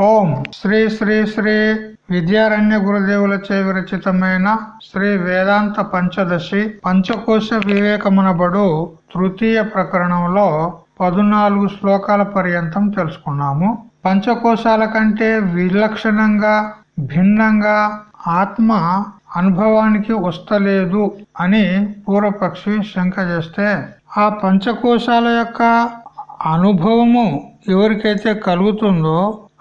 ఓం శ్రీ శ్రీ శ్రీ విద్యారణ్య గురుదేవులచే విరచితమైన శ్రీ వేదాంత పంచదశి పంచకోశ వివేకమునబడు తృతీయ ప్రకరణంలో పదునాలుగు శ్లోకాల పర్యంతం తెలుసుకున్నాము. పంచకోశాల కంటే విలక్షణంగా భిన్నంగా ఆత్మ అనుభవానికి వస్తలేదు అని పూర్వపక్షి శంక చేస్తే ఆ పంచకోశాల యొక్క అనుభవము ఎవరికైతే కలుగుతుందో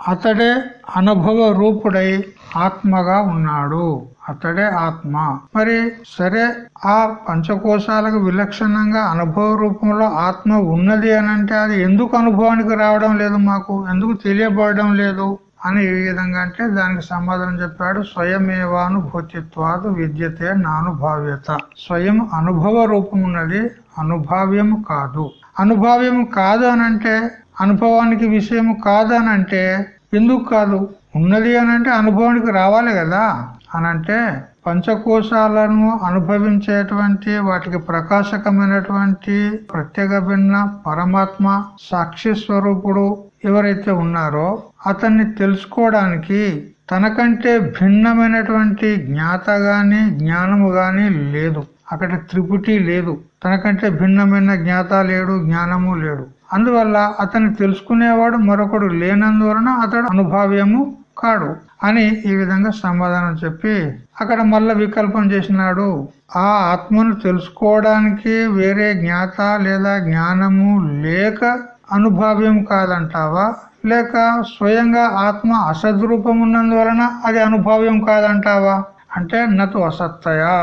అతడే అనుభవ రూపుడై ఆత్మగా ఉన్నాడు. అతడే ఆత్మ. మరి సరే ఆ పంచకోశాలకు విలక్షణంగా అనుభవ రూపంలో ఆత్మ ఉన్నది అని అంటే అది ఎందుకు అనుభవానికి రావడం లేదు మాకు? ఎందుకు తెలియబడడం లేదు? అని ఏ విధంగా అంటే దానికి సమాధానం చెప్పాడు స్వయమేవానుభూతిత్వాదు విద్యతే నానుభావ్యత. స్వయం అనుభవ రూపం ఉన్నది అనుభావ్యము కాదు. అనుభావ్యము కాదు అనంటే అనుభవానికి విషయము కాదనంటే ఎందుకు కాదు? ఉన్నది అనంటే అనుభవానికి రావాలి కదా? అనంటే పంచకోశాలను అనుభవించేటువంటి వాటికి ప్రకాశకమైనటువంటి ప్రత్యేక భిన్న పరమాత్మ సాక్షి స్వరూపుడు ఎవరైతే ఉన్నారో అతన్ని తెలుసుకోవడానికి తనకంటే భిన్నమైనటువంటి జ్ఞాత గాని జ్ఞానము గాని లేదు. అక్కడ త్రిపుటి లేదు. తనకంటే భిన్నమైన జ్ఞాత లేడు జ్ఞానము లేడు. అందువల్ల అతన్ని తెలుసుకునేవాడు మరొకడు లేనందువలన అతడు అనుభావ్యము కాడు అని ఈ విధంగా సమాధానం చెప్పి అక్కడ మళ్ళా వికల్పం చేసినాడు. ఆ ఆత్మను తెలుసుకోవడానికి వేరే జ్ఞాత లేదా జ్ఞానము లేక అనుభావ్యం కాదంటావా? లేక స్వయంగా ఆత్మ అసద్రూపం ఉన్నందువలన అది అనుభావ్యం కాదంటావా? అంటే నతు అసత్తయా.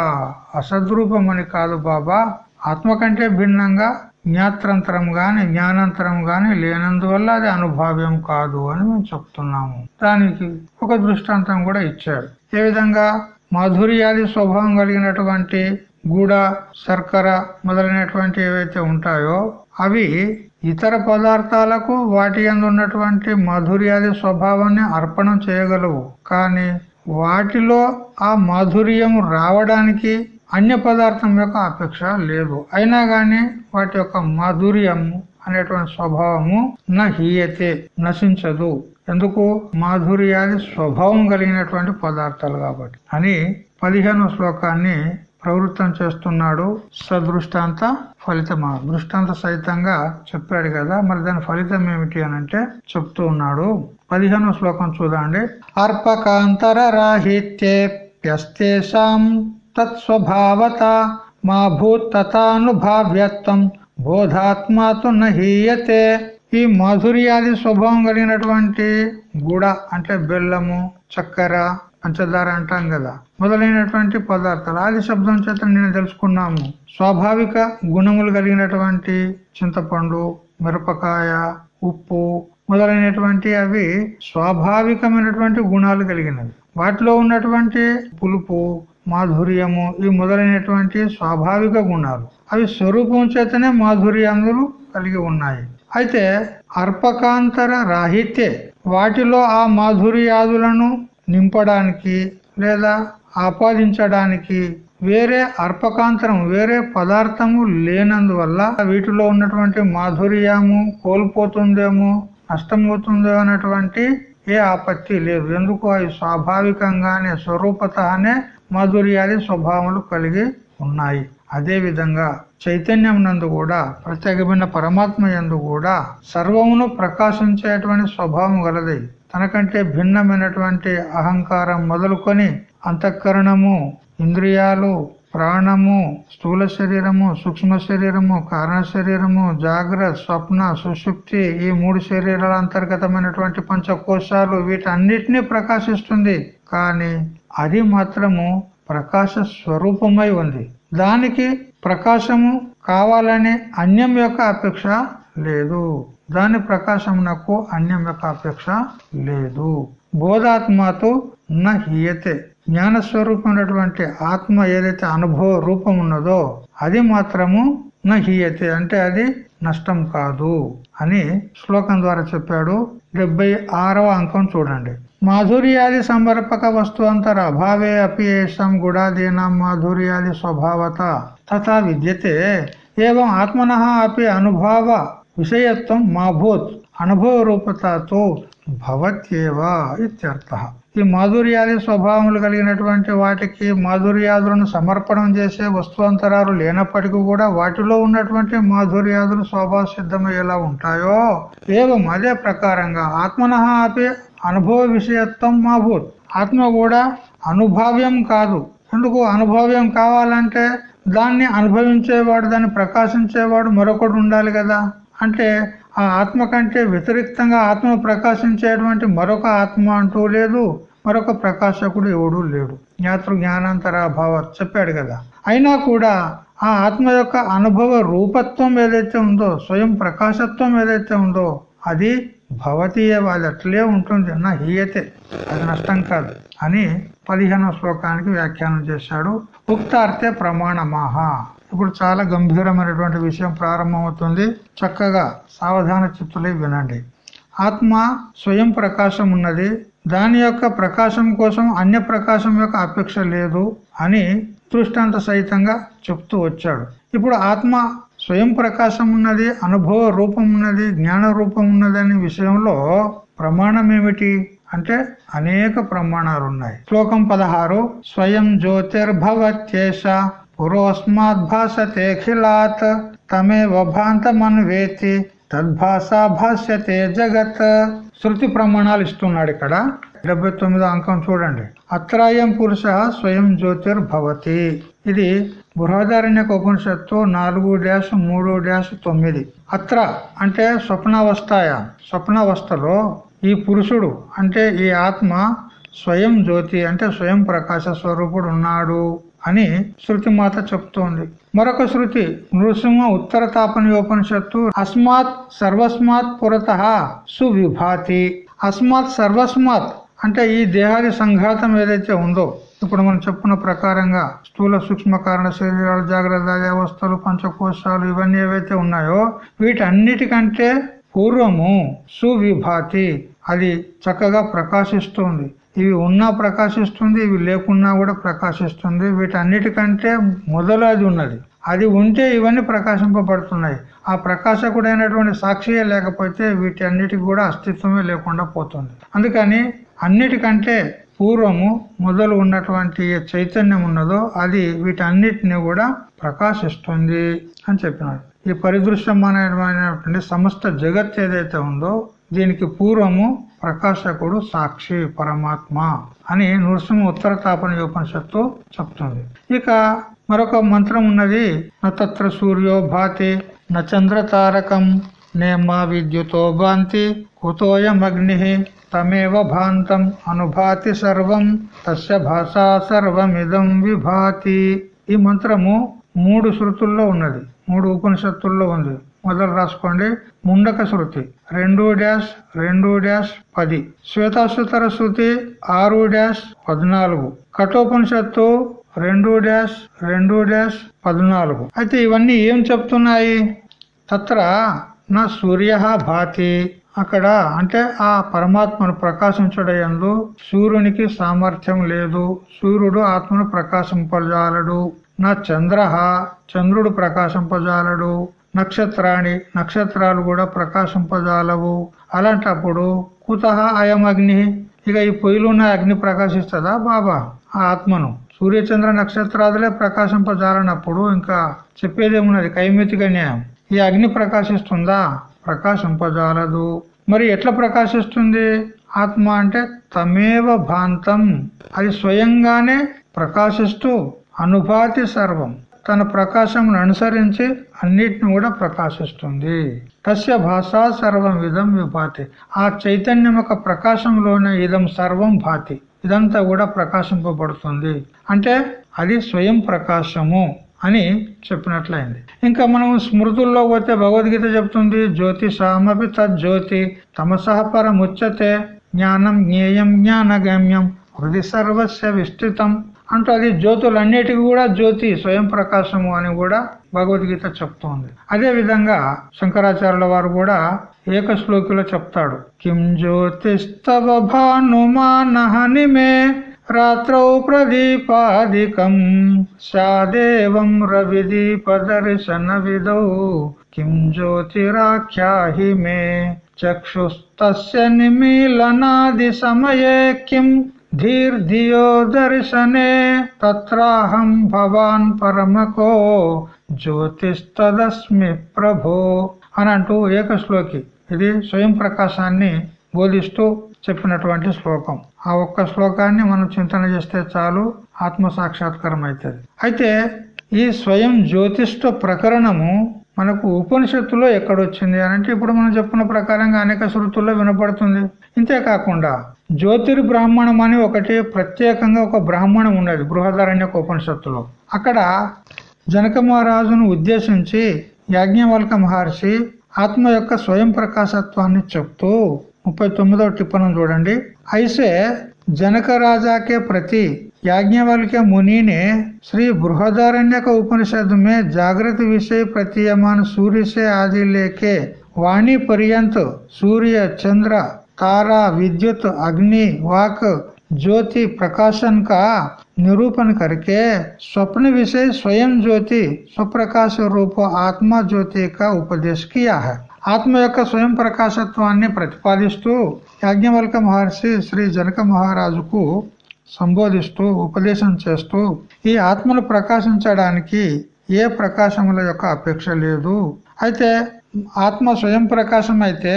అసద్రూపం అని కాదు బాబా. ఆత్మ కంటే భిన్నంగా జ్ఞాత్రంతరం గాని జ్ఞానాంతరం గాని లేనందువల్ల అది అనుభావ్యం కాదు అని మేము చెప్తున్నాము. దానికి ఒక దృష్టాంతం కూడా ఇచ్చాడు ఏ విధంగా? మాధుర్యాది స్వభావం కలిగినటువంటి గూడ శర్కర మొదలైనటువంటి ఏవైతే ఉంటాయో అవి ఇతర పదార్థాలకు వాటి ఉన్నటువంటి మాధుర్యాది స్వభావాన్ని అర్పణం చేయగలవు. కానీ వాటిలో ఆ మాధుర్యం రావడానికి అన్య పదార్థం యొక్క అపేక్ష లేదు. అయినా గాని వాటి యొక్క మాధుర్యము అనేటువంటి స్వభావము నహీయతే నశించదు. ఎందుకు? మాధుర్యాది స్వభావం కలిగినటువంటి పదార్థాలు కాబట్టి. అని పదిహేను శ్లోకాన్ని ప్రవృత్తం చేస్తున్నాడు సదృష్టాంత ఫలితమా. దృష్టాంత సహితంగా చెప్పాడు కదా మరి దాని ఫలితం ఏమిటి అని అంటే చెప్తూ ఉన్నాడు. పదిహేను శ్లోకం చూడండి. అర్పకాంతర రాహిత్యేప్యస్తేషాం తత్స్వభావత మా భూతతానుభావ్యత్వం బోధాత్మాతు నహీయతే. ఈ మాధుర్యాది స్వభావం కలిగినటువంటి గుడ అంటే బెల్లము చక్కెర పంచదార అంటాం కదా మొదలైనటువంటి పదార్థాలు ఆది శబ్దం చేత నేను తెలుసుకున్నాము. స్వాభావిక గుణములు కలిగినటువంటి చింతపండు మిరపకాయ ఉప్పు మొదలైనటువంటి అవి స్వాభావికమైనటువంటి గుణాలు కలిగినవి. వాటిలో ఉన్నటువంటి పులుపు మాధుర్యము ఈ మొదలైనటువంటి స్వాభావిక గుణాలు. అవి స్వరూపం చేతనే మాధుర్యాలు కలిగి ఉన్నాయి. అయితే అర్పకాంతర రాహిత్యే వాటిలో ఆ మాధుర్యాదులను నింపడానికి లేదా ఆపాదించడానికి వేరే అర్పకాంతరం వేరే పదార్థము లేనందువల్ల వీటిలో ఉన్నటువంటి మాధుర్యము కోల్పోతుందేమో నష్టమవుతుందో అన్నటువంటి ఏ ఆపత్తి లేదు. ఎందుకు? అవి స్వాభావికంగానే స్వరూపతనే మాధుర్యాది స్వభావములు కలిగి ఉన్నాయి. అదే విధంగా చైతన్యం నందు కూడా ప్రత్యేకమైన పరమాత్మ ఎందు కూడా సర్వమును ప్రకాశించేటువంటి స్వభావం గలది. తనకంటే భిన్నమైనటువంటి అహంకారం మొదలుకొని అంతఃకరణము ఇంద్రియాలు ప్రాణము స్థూల శరీరము సూక్ష్మ శరీరము కారణ శరీరము జాగ్రత్త స్వప్న సుషుప్తి ఈ మూడు శరీరాల అంతర్గతమైనటువంటి పంచకోశాలు వీటన్నిటినీ ప్రకాశిస్తుంది. కానీ అది మాత్రము ప్రకాశ స్వరూపమై ఉంది. దానికి ప్రకాశము కావాలని అన్యం యొక్క అపేక్ష లేదు. దాని ప్రకాశమునకు అన్యం యొక్క అపేక్ష లేదు. బోధాత్మతో నహీయతే. జ్ఞానస్వరూపమైనటువంటి ఆత్మ ఏదైతే అనుభవ రూపం ఉన్నదో అది మాత్రము నహీయతే అంటే అది నష్టం కాదు అని శ్లోకం ద్వారా చెప్పాడు. డెబ్బై ఆరవ అంకం చూడండి. మాధుర్యాది సమర్పక వస్తువంతర అభావే అపి ఏషం గుడాదీనాం మాధుర్యాది స్వభావత తథా విద్యతే ఏవం ఆత్మన అపి అనుభవ విషయత్వం మాభూత్ అనుభవ రూపతతో భవత్యేవా ఇత్యర్థ. ఈ మాధుర్యాది స్వభావములు కలిగినటువంటి వాటికి మాధుర్యాదులను సమర్పణం చేసే వస్తువంతరాలు లేనప్పటికీ కూడా వాటిలో ఉన్నటువంటి మాధుర్యాదులు స్వభావ సిద్ధమయ్యేలా ఉంటాయో? ఏవం అదే ప్రకారంగా ఆత్మన అపి అనుభవ విషయత్వం మాభూత్. ఆత్మ కూడా అనుభావ్యం కాదు. ఎందుకు అనుభవ్యం కావాలంటే దాన్ని అనుభవించేవాడు దాన్ని ప్రకాశించేవాడు మరొకడు ఉండాలి కదా. అంటే ఆ ఆత్మ కంటే వ్యతిరిక్తంగా ఆత్మ ప్రకాశించేటువంటి మరొక ఆత్మ అంటూ లేదు మరొక ప్రకాశకుడు ఎవడూ లేడు. జ్ఞాతృ జ్ఞానాంతరాభావ చెప్పాడు కదా. అయినా కూడా ఆ ఆత్మ యొక్క అనుభవ రూపత్వం ఏదైతే ఉందో స్వయం ప్రకాశత్వం ఏదైతే ఉందో అది భవతీయ వాళ్ళు అట్లే ఉంటుంది నా హీయతే. అది నష్టం కాదు అని పదిహేనవ శ్లోకానికి వ్యాఖ్యానం చేశాడు. ఉక్తార్థే ప్రమాణమాహ. ఇప్పుడు చాలా గంభీరమైనటువంటి విషయం ప్రారంభమవుతుంది. చక్కగా సావధాన చిత్తులై వినండి. ఆత్మ స్వయం ప్రకాశం ఉన్నది. దాని యొక్క ప్రకాశం కోసం అన్య ప్రకాశం యొక్క అపేక్ష లేదు అని దృష్టాంత సహితంగా చెప్తూ వచ్చాడు. ఇప్పుడు ఆత్మ స్వయం ప్రకాశం ఉన్నది అనుభవ రూపం ఉన్నది జ్ఞాన రూపం ఉన్నది అనే విషయంలో ప్రమాణం ఏమిటి? అంటే అనేక ప్రమాణాలు ఉన్నాయి శ్లోకం పదహారు స్వయం జ్యోతిర్భవత్యేష పురోస్మాత్ భాషతేఖిలాత్ తమేవ భాంతమన్వేతి తద్భాషా భాష్యతే జగత్ శృతి ప్రమాణాలు ఇస్తున్నాడు ఇక్కడ. డెబ్బై తొమ్మిదో అంకం చూడండి. అత్రాయం పురుష స్వయం జ్యోతిర్భవతి. ఇది బృహదారణ్యక ఉపనిషత్తు నాలుగు డ్యాష్ మూడు డ్యాష్ తొమ్మిది. అత్ర అంటే స్వప్నావస్థాయ. స్వప్నావస్థలో ఈ పురుషుడు అంటే ఈ ఆత్మ స్వయం జ్యోతి అంటే స్వయం ప్రకాశ స్వరూపుడు ఉన్నాడు. అని శృతి మాత చెప్తోంది. మరొక శృతి నృసింహ ఉత్తర తాపనయోపనిషత్తు అస్మాత్ సర్వస్మాత్ పురత సువిభాతి. అస్మాత్ సర్వస్మాత్ అంటే ఈ దేహాది సంఘాతం ఏదైతే ఉందో ఇప్పుడు మనం చెప్పుకున్న ప్రకారంగా స్థూల సూక్ష్మ కారణ శరీరాలు జాగ్రత్త వ్యవస్థలు పంచకోశాలు ఇవన్నీ ఏవైతే ఉన్నాయో వీటన్నిటికంటే పూర్వము సువిభాతి. అది చక్కగా ప్రకాశిస్తుంది. ఇవి ఉన్నా ప్రకాశిస్తుంది ఇవి లేకున్నా కూడా ప్రకాశిస్తుంది. వీటన్నిటికంటే మొదలు అది ఉన్నది. అది ఉంటే ఇవన్నీ ప్రకాశింపబడుతున్నాయి. ఆ ప్రకాశకుడైనటువంటి సాక్షియే లేకపోతే వీటన్నిటికి కూడా అస్తిత్వమే లేకుండా పోతుంది. అందుకని అన్నిటికంటే పూర్వము మొదలు ఉన్నటువంటి చైతన్యం ఉన్నదో అది వీటన్నిటిని కూడా ప్రకాశిస్తుంది అని చెప్పినాడు. ఈ పరిదృశ్యమైనటువంటి సమస్త జగత్ ఏదైతే ఉందో దీనికి పూర్వము ప్రకాశకుడు సాక్షి పరమాత్మ అని నృసింహ ఉత్తర తాపన ఉపనిషత్తు చెప్తుంది. ఇక మరొక మంత్రం ఉన్నది నత్ర సూర్యో భాతి నచంద్ర తారకం నేమా విద్యుతో భాంతి కుతోయమగ్ని తమేవ భాంతం అనుభాతి సర్వం తస్య భాషా సర్వమిదం విభాతి. ఈ మంత్రము మూడు శృతుల్లో ఉన్నది మూడు ఉపనిషత్తుల్లో ఉంది. మొదలు రాసుకోండి. ముండక శృతి. రెండు డాష్ రెండు డాష్ పది. శ్వేతాశ్వతర శృతి ఆరు డాష్ పద్నాలుగు. కఠోపనిషత్తు రెండు డాష్ రెండు డాష్ పద్నాలుగు. అయితే ఇవన్నీ ఏం చెప్తున్నాయి? తత్ర నా సూర్య భాతి. అక్కడ అంటే ఆ పరమాత్మను ప్రకాశించడంలో సూర్యునికి సామర్థ్యం లేదు. సూర్యుడు ఆత్మను ప్రకాశింపజాలడు. నా చంద్ర చంద్రుడు ప్రకాశింపజాలడు. నక్షత్రాణి నక్షత్రాలు కూడా ప్రకాశింపజాలవు. అలాంటప్పుడు కుత అయం అగ్ని. ఇక ఈ పొయ్యిలున్న అగ్ని ప్రకాశిస్తుందా బాబా? ఆ ఆత్మను. సూర్యచంద్ర నక్షత్రాదులే ప్రకాశింపజాలనప్పుడు ఇంకా చెప్పేదేమున్నది? కైమితిక న్యాయం. ఈ అగ్ని ప్రకాశిస్తుందా? ప్రకాశింపజాలదు. మరి ఎట్లా ప్రకాశిస్తుంది? ఆత్మ అంటే తమేవ భాంతం. అది స్వయంగానే ప్రకాశిస్తూ అనుభాతి సర్వం. తన ప్రకాశమును అనుసరించి అన్నిటిని కూడా ప్రకాశిస్తుంది. తస్య భాషా సర్వం విధం విభాతి ఆ చైతన్యం యొక్క ప్రకాశంలోనే ఇదం సర్వం భాతి. ఇదంతా కూడా ప్రకాశింపబడుతుంది. అంటే అది స్వయం ప్రకాశము అని చెప్పినట్లయింది. ఇంకా మనం స్మృతుల్లో పోతే భగవద్గీత చెప్తుంది జ్యోతిషామపి తజ్జ్యోతి తమసహ పరముచ్యతే జ్ఞానం జ్ఞేయం జ్ఞానగమ్యం హృది సర్వస్య విస్తృతం. అంటూ అది జ్యోతులన్నిటికీ కూడా జ్యోతి స్వయం ప్రకాశము అని కూడా భగవద్గీత చెప్తోంది. అదే విధంగా శంకరాచార్యుల వారు కూడా ఏక శ్లోకిలో చెప్తాడు. కిం జ్యోతిస్తవ భానుమానహని మే రాత్రౌ ప్రదీపాదికం సాదేవం రవిదీప దర్శన విదౌ కిం జ్యోతిరాఖ్యాహి మే చక్షుస్తస్య నిమీలనాది సమయే కిం ధీర్ధియో దర్శనే తత్రాహం భవాన్ పరమకో జ్యోతిస్తదస్మి ప్రభో అని అంటూ ఏకశ్లోకి ఇది స్వయం ప్రకాశాన్ని బోధిస్తూ చెప్పినటువంటి శ్లోకం. ఆ ఒక్క శ్లోకాన్ని మనం చింతన చేస్తే చాలు ఆత్మ సాక్షాత్కారం అవుతుంది అయితే ఈ స్వయం జ్యోతిష్ట ప్రకరణము మనకు ఉపనిషత్తులో ఎక్కడొచ్చింది అని అంటే ఇప్పుడు మనం చెప్పుకున్న ప్రకారంగా అనేక శృతుల్లో వినపడుతుంది. ఇంతేకాకుండా జ్యోతిర్ బ్రాహ్మణం అని ఒకటి ప్రత్యేకంగా ఒక బ్రాహ్మణం ఉన్నది బృహదారణ్య ఉపనిషత్తులో. అక్కడ జనక మహారాజును ఉద్దేశించి యాజ్ఞవల్క మహర్షి ఆత్మ యొక్క స్వయం ప్రకాశత్వాన్ని చెప్తూ ముప్పై తొమ్మిదవ టిప్పణం చూడండి. ఐసే జనక రాజాకే ప్రతి याज्ञवल के मुनि ने श्री बृहदारण्य का उपनिषद में जागृत विषय प्रतीयमान सूर्य से आदि लेके वाणी पर्यंत सूर्य चंद्र तारा विद्युत अग्नि वाक ज्योति प्रकाशन का निरूपण करके स्वप्न विषय स्वयं ज्योति स्वप्रकाश रूप आत्मा ज्योति का उपदेश किया है ఆత్మ యొక్క స్వయం ప్రకాశత్వాన్ని ప్రతిపాదిస్తూ యాజ్ఞవల్క మహర్షి శ్రీ జనక మహారాజుకు సంబోధిస్తూ ఉపదేశం చేస్తూ ఈ ఆత్మలు ప్రకాశించడానికి ఏ ప్రకాశముల యొక్క అపేక్ష లేదు. అయితే ఆత్మ స్వయం ప్రకాశం అయితే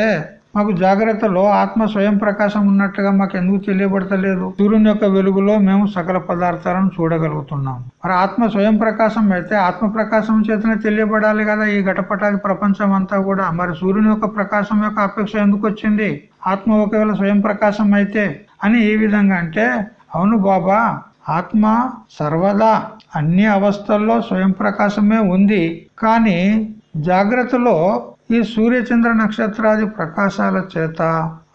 మాకు జాగ్రత్తలో ఆత్మ స్వయం ప్రకాశం ఉన్నట్టుగా మాకు ఎందుకు తెలియబడతలేదు? సూర్యుని యొక్క వెలుగులో మేము సకల పదార్థాలను చూడగలుగుతున్నాం. మరి ఆత్మ స్వయం ప్రకాశం అయితే ఆత్మ ప్రకాశం చేతనే తెలియబడాలి కదా ఈ ఘటపటాది ప్రపంచం అంతా కూడా? మరి సూర్యుని యొక్క ప్రకాశం యొక్క అపేక్ష ఎందుకు వచ్చింది? ఆత్మ ఒకవేళ స్వయం ప్రకాశం అయితే అని ఏ విధంగా అంటే అవును బాబా ఆత్మ సర్వదా అన్ని అవస్థల్లో స్వయం ప్రకాశమే ఉంది. కానీ జాగ్రత్తలో ఈ సూర్యచంద్ర నక్షత్రాది ప్రకాశాల చేత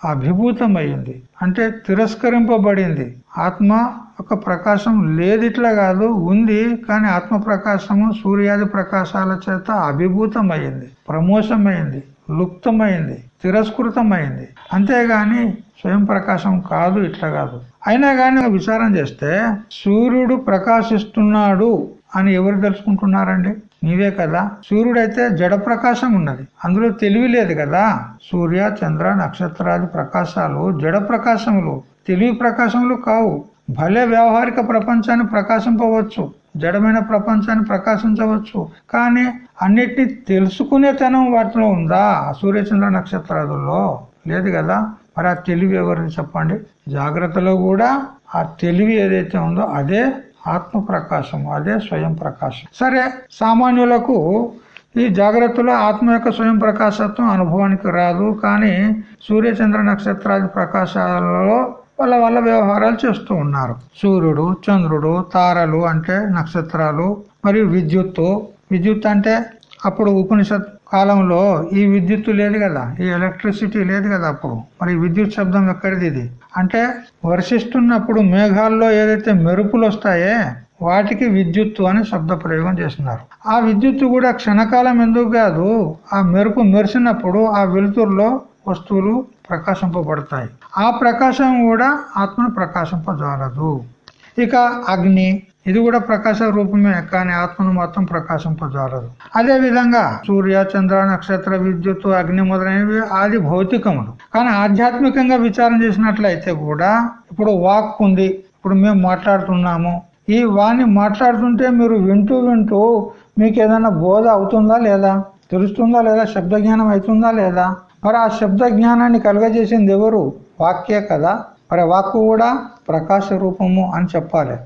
అభిభూతమైంది అంటే తిరస్కరింపబడింది. ఆత్మ ఒక ప్రకాశం లేదిట్లా కాదు ఉంది. కానీ ఆత్మ ప్రకాశము సూర్యాది ప్రకాశాల చేత అభిభూతమైంది ప్రమోషమైంది లుప్తమైంది తిరస్కృతమైంది అంతేగాని స్వయం ప్రకాశం కాదు ఇట్లా కాదు. అయినా కానీ విచారం చేస్తే సూర్యుడు ప్రకాశిస్తున్నాడు అని ఎవరు తెలుసుకుంటున్నారండి? నీవే కదా. సూర్యుడైతే జడ ప్రకాశం ఉన్నది. అందులో తెలివి లేదు కదా. సూర్య చంద్ర నక్షత్రాది ప్రకాశాలు జడ ప్రకాశములు. తెలివి ప్రకాశములు కావు. భలే వ్యవహారిక ప్రపంచాన్ని ప్రకాశింపవచ్చు. జడమైన ప్రపంచాన్ని ప్రకాశించవచ్చు. కానీ అన్నిటినీ తెలుసుకునేతనం వాటిలో ఉందా సూర్యచంద్ర నక్షత్రాదుల్లో లేదు కదా. మరి ఆ తెలివి ఎవరిని చెప్పండి? జాగ్రత్తలో కూడా ఆ తెలివి ఏదైతే ఉందో అదే ఆత్మ ప్రకాశం అదే స్వయం ప్రకాశం సరే సామాన్యులకు ఈ జాగ్రత్తలో ఆత్మ యొక్క స్వయం ప్రకాశత్వం అనుభవానికి రాదు కానీ సూర్యచంద్ర నక్షత్రాది ప్రకాశాలలో వాళ్ళ వాళ్ళ వ్యవహారాలు చేస్తూ ఉన్నారు. సూర్యుడు చంద్రుడు తారలు అంటే నక్షత్రాలు మరియు విద్యుత్తు. విద్యుత్ అంటే అప్పుడు ఉపనిషత్ కాలంలో ఈ విద్యుత్ లేదు కదా ఈ ఎలక్ట్రిసిటీ లేదు కదా అప్పుడు మరి విద్యుత్ శబ్దం ఎక్కడిది ఇది? అంటే వర్షిస్తున్నప్పుడు మేఘాల్లో ఏదైతే మెరుపులు వస్తాయే వాటికి విద్యుత్తు అని శబ్ద ప్రయోగం చేస్తున్నారు. ఆ విద్యుత్తు కూడా క్షణకాలం ఎందుకు కాదు ఆ మెరుపు మెరిసినప్పుడు ఆ వెలుతురులో వస్తువులు ప్రకాశింపబడతాయి. ఆ ప్రకాశం కూడా ఆత్మను ప్రకాశింపజాలదు. ఇక అగ్ని ఇది కూడా ప్రకాశ రూపమే కానీ ఆత్మను మాత్రం ప్రకాశింపజాలదు. అదే విధంగా సూర్య చంద్ర నక్షత్ర విద్యుత్ అగ్ని మొదలైనవి ఆది భౌతికములు. కానీ ఆధ్యాత్మికంగా విచారం చేసినట్లయితే కూడా ఇప్పుడు వాక్ ఉంది ఇప్పుడు మేము మాట్లాడుతున్నాము. ఈ వాణి మాట్లాడుతుంటే మీరు వింటూ వింటూ మీకు ఏదైనా బోధ అవుతుందా లేదా? తెలుస్తుందా లేదా? శబ్ద జ్ఞానం అవుతుందా లేదా? మరి ఆ శబ్ద జ్ఞానాన్ని కలగజేసింది ఎవరు? వాక్యే కదా. మరి వాక్కు కూడా ప్రకాశ రూపము అని చెప్పాలి.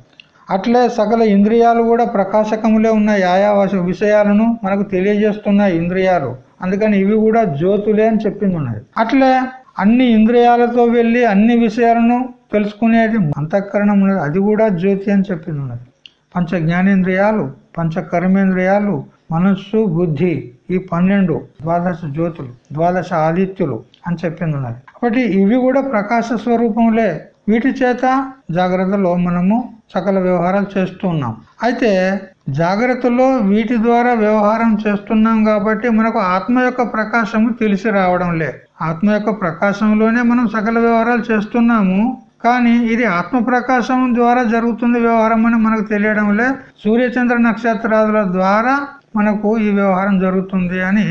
అట్లే సకల ఇంద్రియాలు కూడా ప్రకాశకములే ఉన్న ఆయా విషయాలను మనకు తెలియజేస్తున్నాయి ఇంద్రియాలు. అందుకని ఇవి కూడా జ్యోతులే అని చెప్పింది ఉన్నది. అట్లే అన్ని ఇంద్రియాలతో వెళ్ళి అన్ని విషయాలను తెలుసుకునేది అంతఃకరణం అది కూడా జ్యోతి అని చెప్పింది ఉన్నది. పంచ జ్ఞానేంద్రియాలు పంచ కర్మేంద్రియాలు మనస్సు బుద్ధి ఈ పన్నెండు ద్వాదశ జ్యోతులు ద్వాదశ ఆదిత్యులు అని చెప్పింది ఉన్నది. కాబట్టి ఇవి కూడా ప్రకాశ స్వరూపంలే వీటి చేత జాగ్రత్తలో మనము సకల వ్యవహారాలు చేస్తూ ఉన్నాం. అయితే జాగ్రత్తలో వీటి ద్వారా వ్యవహారం చేస్తున్నాం కాబట్టి మనకు ఆత్మ యొక్క ప్రకాశము తెలిసి రావడం లే. ఆత్మ యొక్క ప్రకాశంలోనే మనం సకల వ్యవహారాలు చేస్తున్నాము. కానీ ఇది ఆత్మ ప్రకాశం ద్వారా జరుగుతుంది వ్యవహారం అని మనకు తెలియడం లే. సూర్యచంద్ర నక్షత్రాదుల ద్వారా మనకు ఈ వ్యవహారం జరుగుతుంది అని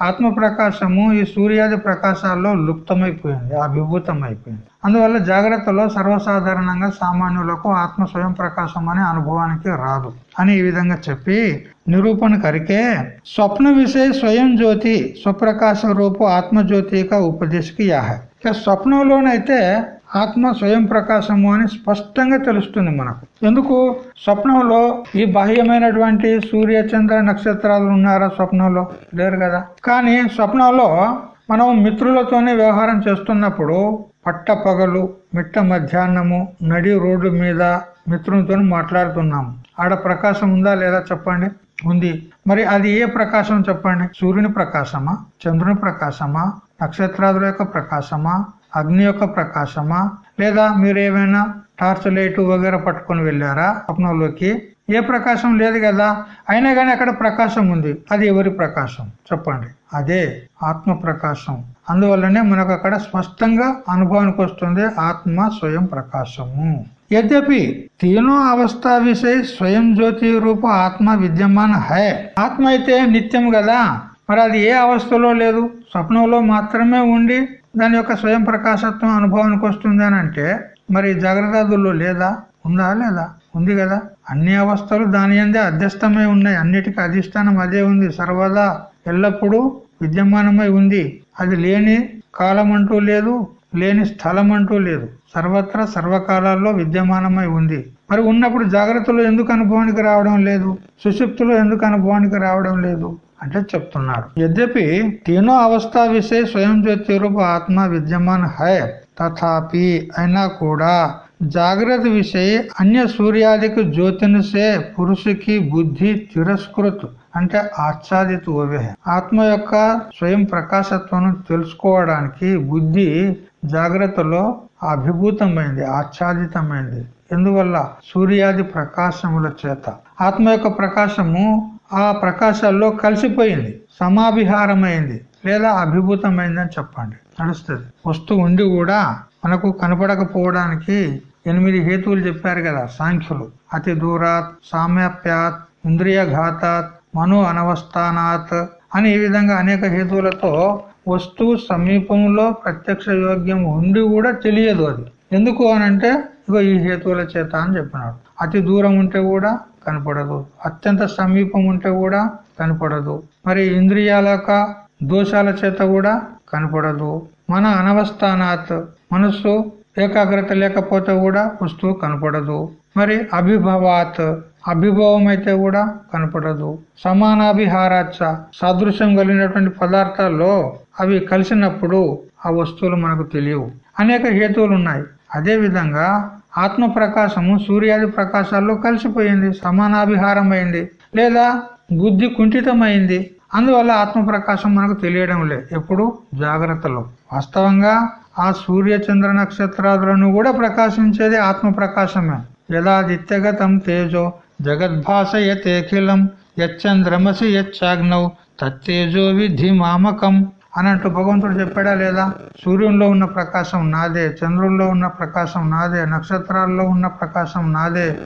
ఆత్మ ప్రకాశము ఈ సూర్యాది ప్రకాశాల్లో లుప్తమైపోయింది అభిభూతం అయిపోయింది అందువల్ల జాగ్రత్తలో సర్వసాధారణంగా సామాన్యులకు ఆత్మ స్వయం ప్రకాశం అనే అనుభవానికి రాదు అని ఈ విధంగా చెప్పి నిరూపణ కరికే స్వప్న విషయ స్వయం జ్యోతి స్వప్రకాశ రూపు ఆత్మజ్యోతిక ఉపదేశకి యాహ. ఇక స్వప్నంలోనైతే ఆత్మ స్వయం ప్రకాశము అని స్పష్టంగా తెలుస్తుంది మనకు. ఎందుకు? స్వప్నంలో ఈ బాహ్యమైనటువంటి సూర్య చంద్ర నక్షత్రాలు ఉన్నారా స్వప్నంలో? లేరు కదా. కానీ స్వప్నంలో మనం మిత్రులతోనే వ్యవహారం చేస్తున్నప్పుడు పట్ట పగలు మిట్ట మధ్యాహ్నము నడి రోడ్డు మీద మిత్రులతో మాట్లాడుతున్నాము ఆడ ప్రకాశం ఉందా లేదా చెప్పండి? ఉంది. మరి అది ఏ ప్రకాశం చెప్పండి? సూర్యుని ప్రకాశమా? చంద్రుని ప్రకాశమా? నక్షత్రాదుల యొక్క ప్రకాశమా? అగ్ని యొక్క ప్రకాశమా? లేదా మీరు ఏమైనా టార్చ్ లైట్ వగేర పట్టుకొని వెళ్ళారా? స్వప్నంలోకి ఏ ప్రకాశం లేదు కదా? అయినా కానీ అక్కడ ప్రకాశం ఉంది. అది ఎవరి ప్రకాశం? చెప్పండి. అదే ఆత్మ ప్రకాశం అందువల్లనే మనకు అక్కడ స్పష్టంగా అనుభవానికి వస్తుంది ఆత్మ స్వయం ప్రకాశము. యద్యపి తీనో అవస్థ విషయ స్వయం జ్యోతి రూప ఆత్మ విద్యమాన హై. ఆత్మ అయితే నిత్యం కదా? మరి అది ఏ అవస్థలో లేదు? స్వప్నంలో మాత్రమే ఉండి దాని యొక్క స్వయం ప్రకాశత్వం అనుభవానికి వస్తుంది అని అంటే మరి జాగ్రత్తలో లేదా? ఉందా లేదా? ఉంది కదా? అన్ని అవస్థలు దాని అందే అధ్యస్థమై ఉన్నాయి. అన్నిటికీ అధిష్టానం అదే ఉంది. సర్వదా ఎల్లప్పుడూ విద్యమానమై ఉంది. అది లేని కాలం అంటూ లేదు లేని స్థలం అంటూ లేదు. సర్వత్రా సర్వకాలాల్లో విద్యమానమై ఉంది. మరి ఉన్నప్పుడు జాగ్రత్తలో ఎందుకు అనుభవానికి రావడం లేదు? సుషుప్తిలో ఎందుకు అనుభవానికి రావడం లేదు? అంటే చెప్తున్నారు. యద్యపి తీనో అవస్థ విషయ స్వయం జ్యోతి రూప ఆత్మ విద్యమాన్ హై తథాపి అయినా కూడా జాగ్రత్త విషయ అన్య సూర్యాదికి జ్యోతినిసే పురుషుకి బుద్ధి తిరస్కృత్ అంటే ఆచ్ఛాదిత ఓవే. ఆత్మ యొక్క స్వయం ప్రకాశత్వం తెలుసుకోవడానికి బుద్ధి జాగ్రత్తలో అభిభూతమైంది ఆచ్ఛాదితమైంది. ఎందువల్ల? సూర్యాది ప్రకాశముల చేత. ఆత్మ యొక్క ప్రకాశము ఆ ప్రకాశాల్లో కలిసిపోయింది సమాభిహారమైంది లేదా అభిభూతమైంది అని చెప్పండి. నడుస్తుంది. వస్తువు ఉండి కూడా మనకు కనపడకపోవడానికి ఎనిమిది హేతువులు చెప్పారు కదా సాంఖ్యులు. అతి దూరాత్ సామ్యాప్యాత్ ఇంద్రియఘాతాత్ మనో అనవస్థానాత్ అని ఈ విధంగా అనేక హేతువులతో వస్తువు సమీపంలో ప్రత్యక్ష యోగ్యం ఉండి కూడా తెలియదు అది. ఎందుకు అనంటే ఇగో ఈ హేతువుల చేత అని చెప్పినాడు. అతి దూరం ఉంటే కూడా కనపడదు. అత్యంత సమీపం ఉంటే కూడా కనపడదు. మరి ఇంద్రియాలక దోషాల చేత కూడా కనపడదు. మన అనవస్థానాత్ మనస్సు ఏకాగ్రత లేకపోతే కూడా వస్తువు కనపడదు. మరి అభిభవాత్ అభిభవం అయితే కూడా కనపడదు. సమానాభిహారాచ సాదృశ్యం కలిగినటువంటి పదార్థాల్లో అవి కలిసినప్పుడు ఆ వస్తువులు మనకు తెలియవు. అనేక హేతువులు ఉన్నాయి అదే విధంగా ఆత్మ ప్రకాశము సూర్యాది ప్రకాశాల్లో కలిసిపోయింది సమానాభిహారం అయింది లేదా బుద్ధి కుంఠితమైంది. అందువల్ల ఆత్మ ప్రకాశం మనకు తెలియడం లే ఎప్పుడు జాగ్రత్తలో. వాస్తవంగా ఆ సూర్య చంద్ర నక్షత్రాదులను కూడా ప్రకాశించేది ఆత్మ ప్రకాశమే యదాదిత్యగతం తేజో జగద్భాషయతేఖిలం యచ్చంద్రమసి యచ్చాగ్నౌ తత్తేజో విధి మామకం. అనంటూ భగవంతుడు చెప్పాడా లేదా? సూర్యుల్లో ఉన్న ప్రకాశం నాదే చంద్రుల్లో ఉన్న ప్రకాశం నాదే నక్షత్రాల్లో ఉన్న ప్రకాశం నాదే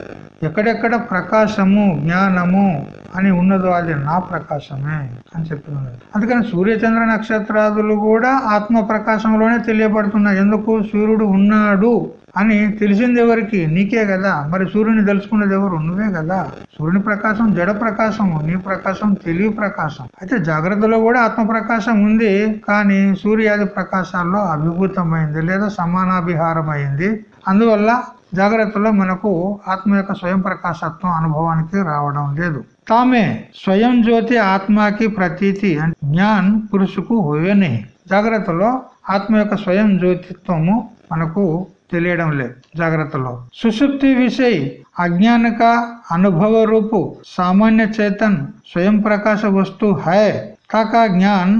ఎక్కడెక్కడ ప్రకాశము జ్ఞానము అని ఉన్నదో అది నా ప్రకాశమే అని చెప్తుంది అందుకని సూర్యచంద్ర నక్షత్రాదులు కూడా ఆత్మ ప్రకాశంలోనే తెలియబడుతున్నాయి. ఎందుకు? సూర్యుడు ఉన్నాడు. అని తెలిసింది ఎవరికి? నీకే కదా. మరి సూర్యుని తెలుసుకున్నది ఎవరు? నువ్వే కదా. సూర్యుని ప్రకాశం జడ ప్రకాశము నీ ప్రకాశం తెలివి ప్రకాశం. అయితే జాగ్రత్తలో కూడా ఆత్మ ప్రకాశం ఉంది కానీ సూర్యాది ప్రకాశాల్లో అభిభూతమైంది లేదా సమానాభిహారం అయింది అందువల్ల జాగ్రత్తలో మనకు ఆత్మ యొక్క స్వయం ప్రకాశత్వం అనుభవానికి రావడం లేదు. తామే స్వయం జ్యోతి ఆత్మకి ప్రతీతి జ్ఞాన్ పురుషుకు హోయనే. జాగ్రత్తలో ఆత్మ యొక్క స్వయం జ్యోతిత్వము మనకు తెలియడం లేదు. జాగ్రత్తలో. సుషుప్తి విషయ అజ్ఞానక అనుభవ రూపు సామాన్య చేతన్ స్వయం ప్రకాశ వస్తు హై. కాకా జ్ఞాన్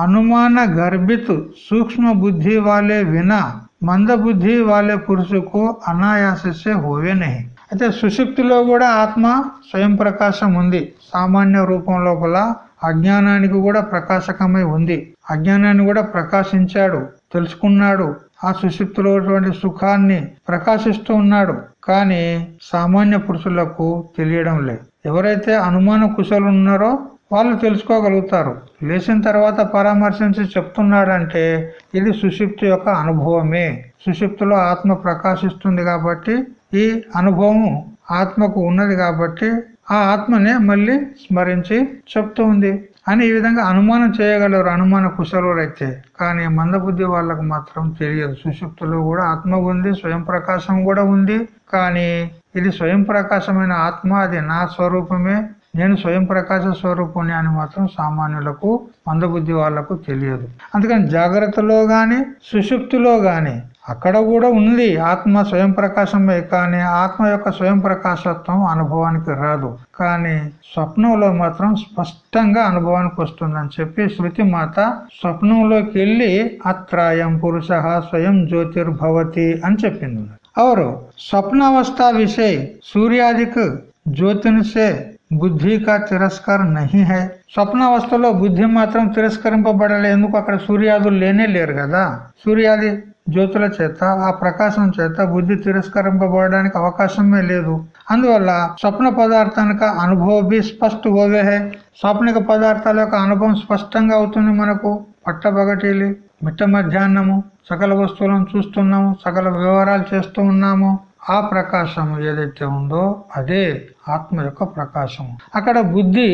అనుమాన గర్భిత్ సూక్ష్మ బుద్ధి వాలే వినా మంద బుద్ధి వాలే పురుషుకు అనాయాసే హోవే నహి. అయితే సుషుప్తిలో కూడా ఆత్మ స్వయం ప్రకాశం ఉంది. సామాన్య రూపం లోపల అజ్ఞానానికి కూడా ప్రకాశకమై ఉంది. అజ్ఞానాన్ని కూడా ప్రకాశించాడు తెలుసుకున్నాడు ఆ సుషుప్తిలో సుఖాన్ని ప్రకాశిస్తూ ఉన్నాడు. కానీ సామాన్య పురుషులకు తెలియడం లేదు. ఎవరైతే అనుమాన కుశలు ఉన్నారో వాళ్ళు తెలుసుకోగలుగుతారు. లేచిన తర్వాత పరామర్శించి చెప్తున్నాడంటే ఇది సుషిప్తి యొక్క అనుభవమే. సుషిప్తిలో ఆత్మ ప్రకాశిస్తుంది కాబట్టి ఈ అనుభవం ఆత్మకు ఉన్నది కాబట్టి ఆ ఆత్మనే మళ్ళీ స్మరించి చెప్తూ ఉంది. అని ఈ విధంగా అనుమానం చేయగలరు అనుమాన కుశలురైతే కానీ మందబుద్ధి వాళ్ళకు మాత్రం తెలియదు. సుషుప్తులో కూడా ఆత్మ ఉంది స్వయం ప్రకాశం కూడా ఉంది. కానీ ఇది స్వయం ప్రకాశమైన ఆత్మ అది నా స్వరూపమే. నేను స్వయం ప్రకాశ స్వరూపుని అని మాత్రం సామాన్యులకు మందబుద్ధి వాళ్ళకు తెలియదు. అందుకని జాగ్రత్తలో గాని సుషుప్తిలో గాని అక్కడ కూడా ఉంది ఆత్మ స్వయం ప్రకాశమే కానీ ఆత్మ యొక్క స్వయం ప్రకాశత్వం అనుభవానికి రాదు కానీ స్వప్నంలో మాత్రం స్పష్టంగా అనుభవానికి వస్తుందని చెప్పి శృతి మాత స్వప్నంలోకి వెళ్ళి అత్రాయం పురుష స్వయం జ్యోతిర్భవతి అని చెప్పింది और स्वप्नावस्था विषय सूर्यादिक ज्योतिन से బుద్ధి కా తిరస్కారం నహి హై స్వప్నావస్థలో బుద్ధి మాత్రం తిరస్కరింపబడలే ఎందుకు అక్కడ సూర్యాదులు లేనే లేరు కదా సూర్యాది జ్యోతుల చేత ఆ ప్రకాశం చేత బుద్ధి తిరస్కరింపబడడానికి అవకాశమే లేదు. అందువల్ల స్వప్న పదార్థానికి అనుభవం బి స్పష్ట ఓవే స్వప్నిక పదార్థాల యొక్క అనుభవం స్పష్టంగా అవుతుంది మనకు. పట్టబగటిలి మిట్ట మధ్యాహ్నము సకల వస్తువులను చూస్తున్నాము సకల వ్యవహారాలు చేస్తూ ఉన్నాము. ఆ ప్రకాశం ఏదైతే ఉందో అదే ఆత్మ యొక్క ప్రకాశం అక్కడ బుద్ధి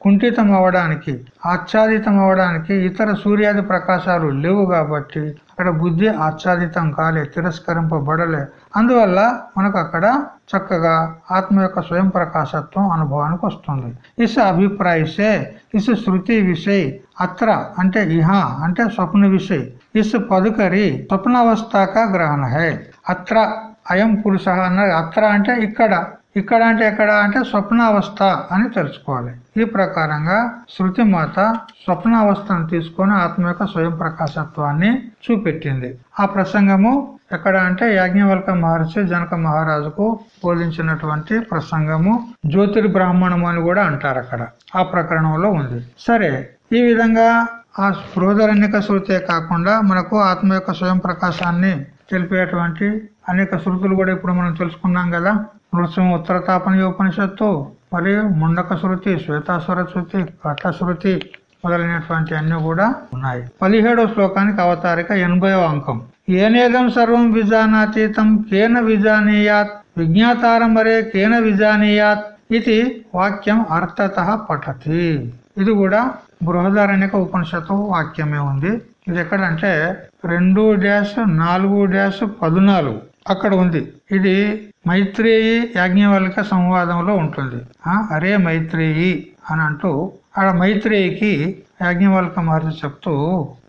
కుంఠితం అవడానికి ఆచ్ఛాదితం అవడానికి ఇతర సూర్యాది ప్రకాశాలు లేవు కాబట్టి అక్కడ బుద్ధి ఆచ్ఛాదితం కాలే తిరస్కరింపబడలే. అందువల్ల మనకు అక్కడ చక్కగా ఆత్మ యొక్క స్వయం ప్రకాశత్వం అనుభవానికి వస్తుంది. ఇస అభిప్రాయసే ఇస్ శృతి విషయ్ అత్ర అంటే ఇహ అంటే స్వప్న విషయ్ ఇస్ పదుకరి స్వప్నావస్థాక గ్రహణ హే అత్ర అయం పురుష అన్నది అత్ర అంటే ఇక్కడ. ఇక్కడ అంటే ఎక్కడ అంటే స్వప్నావస్థ అని తెలుసుకోవాలి. ఈ ప్రకారంగా శృతి మాత స్వప్నావస్థను తీసుకొని ఆత్మ యొక్క స్వయం ప్రకాశత్వాన్ని చూపెట్టింది. ఆ ప్రసంగము ఎక్కడ అంటే యాజ్ఞవల్క మహర్షి జనక మహారాజుకు బోధించినటువంటి ప్రసంగము జ్యోతిర్బ్రాహ్మణం అని కూడా అంటారు అక్కడ. ఆ ప్రకరణంలో ఉంది. సరే ఈ విధంగా ఆ బృహదరణ్యక శృతే కాకుండా మనకు ఆత్మ యొక్క స్వయం ప్రకాశాన్ని తెలిపేటువంటి అనేక శృతులు కూడా ఇప్పుడు మనం తెలుసుకున్నాం కదా. నృత్యం ఉత్తర తాపనీయ ఉపనిషత్తు మరియు ముండక శృతి శ్వేతాశ్వర శృతి కట్ల శృతి మొదలైనటువంటి అన్ని కూడా ఉన్నాయి. పదిహేడవ శ్లోకానికి అవతారిక ఎనభైవ అంకం. ఏనేదం సర్వం విజానాతీతం కేన విజానీయాత్ విజ్ఞాతారంబరే కేన విజానీయాత్ ఇది వాక్యం అర్థత పఠతి. ఇది కూడా బృహదారణ్యక ఉపనిషత్తు వాక్యమే ఉంది. ఇది ఎక్కడంటే రెండు డ్యాష్ నాలుగు డ్యాష్ పద్నాలుగు అక్కడ ఉంది. ఇది మైత్రేయి యాజ్ఞవల్క సంవాదంలో ఉంటుంది. అరే మైత్రేయి అని అంటూ ఆడ మైత్రేయికి యాజ్ఞవల్క మహర్షి చెప్తూ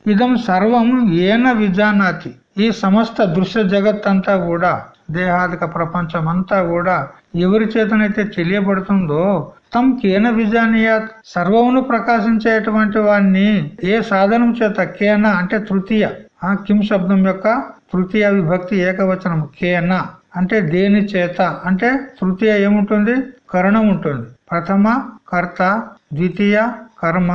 ఇదం సర్వం ఏన విజానాతి. ఈ సమస్త దృశ్య జగత్తంతా కూడా దేహాదిక ప్రపంచం అంతా కూడా ఎవరి చేతనైతే తెలియబడుతుందో తమ్ కేన విజానియాత్ సర్వమును ప్రకాశించేటువంటి వాణ్ణి ఏ సాధనం చేత కేన అంటే తృతీయ. ఆ కిం శబ్దం యొక్క తృతీయ విభక్తి ఏకవచనం కేన అంటే దేని చేత అంటే తృతీయ ఏముంటుంది? కరణం ఉంటుంది. ప్రథమ కర్త ద్వితీయ కర్మ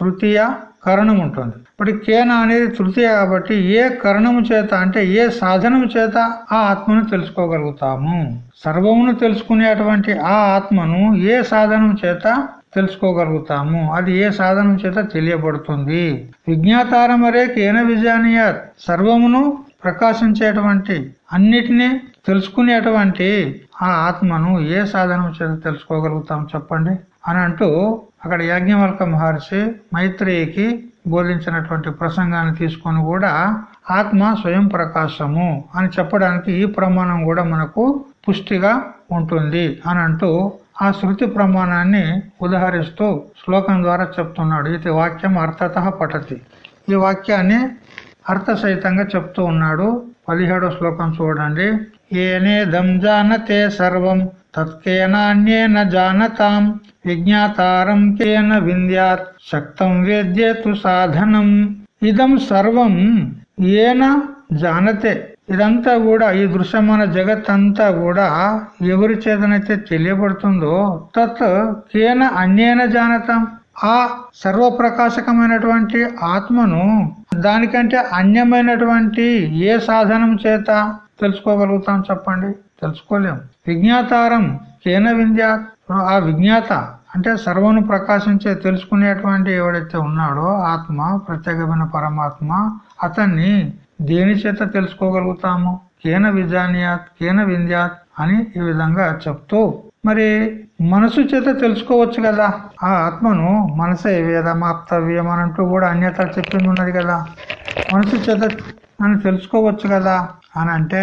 తృతీయ కరణం ఉంటుంది. ఇప్పుడు కేన అనేది తృతీయ కాబట్టి ఏ కరణము చేత అంటే ఏ సాధనము చేత ఆ ఆత్మను తెలుసుకోగలుగుతాము? సర్వమును తెలుసుకునేటువంటి ఆ ఆత్మను ఏ సాధనం చేత తెలుసుకోగలుగుతాము? అది ఏ సాధనం చేత తెలియబడుతుంది? విజ్ఞాతారమరే కేన విజానియాత్. సర్వమును ప్రకాశించేటువంటి అన్నిటినీ తెలుసుకునేటువంటి ఆ ఆత్మను ఏ సాధనం చేత తెలుసుకోగలుగుతాం చెప్పండి? అని అంటూ అక్కడ యాజ్ఞవల్క మహర్షి మైత్రేయికి బోధించినటువంటి ప్రసంగాన్ని తీసుకొని కూడా ఆత్మ స్వయం ప్రకాశము అని చెప్పడానికి ఈ ప్రమాణం కూడా మనకు పుష్టిగా ఉంటుంది అని అంటూ ఆ శృతి ప్రమాణాన్ని ఉదహరిస్తూ శ్లోకం ద్వారా చెప్తున్నాడు. ఇది వాక్యం అర్థత పఠతి. ఈ వాక్యాన్ని అర్థసహితంగా చెప్తూ ఉన్నాడు. పదిహేడో శ్లోకం చూడండి. ఏనేదం జానతే సర్వం తత్కేనాన్యేన జానతాం విజ్ఞాతారం కేన వింద్యాత్ శక్తం వేద్యేతు సాధనం. ఇదం సర్వం ఏన జానతే. ఇదంతా కూడా ఈ దృశ్యమాన జగత్ అంతా కూడా ఎవరి చేతనైతే తెలియబడుతుందో తత్ కేన అన్యేన జానతాం. ఆ సర్వప్రకాశకమైనటువంటి ఆత్మను దానికంటే అన్యమైనటువంటి ఏ సాధనం చేత? తెలుసుకోగలుగుతాం చెప్పండి? తెలుసుకోలేం. విజ్ఞాతారం కేన వింధ్యా ఆ విజ్ఞాత అంటే సర్వను ప్రకాశించే తెలుసుకునేటువంటి ఎవడైతే ఉన్నాడో ఆత్మ ప్రత్యేకమైన పరమాత్మ అతన్ని దేని చేత తెలుసుకోగలుగుతాము? కేన విజానియాత్ కేన వింధ్యాత్ అని ఈ విధంగా చెప్తూ మరి మనసు చేత తెలుసుకోవచ్చు కదా. ఆ ఆత్మను మనసే వేదమాప్తవ్యం అని అంటూ కూడా అన్యత చెప్పింది ఉన్నది కదా. మనసు చేత అని తెలుసుకోవచ్చు కదా అని అంటే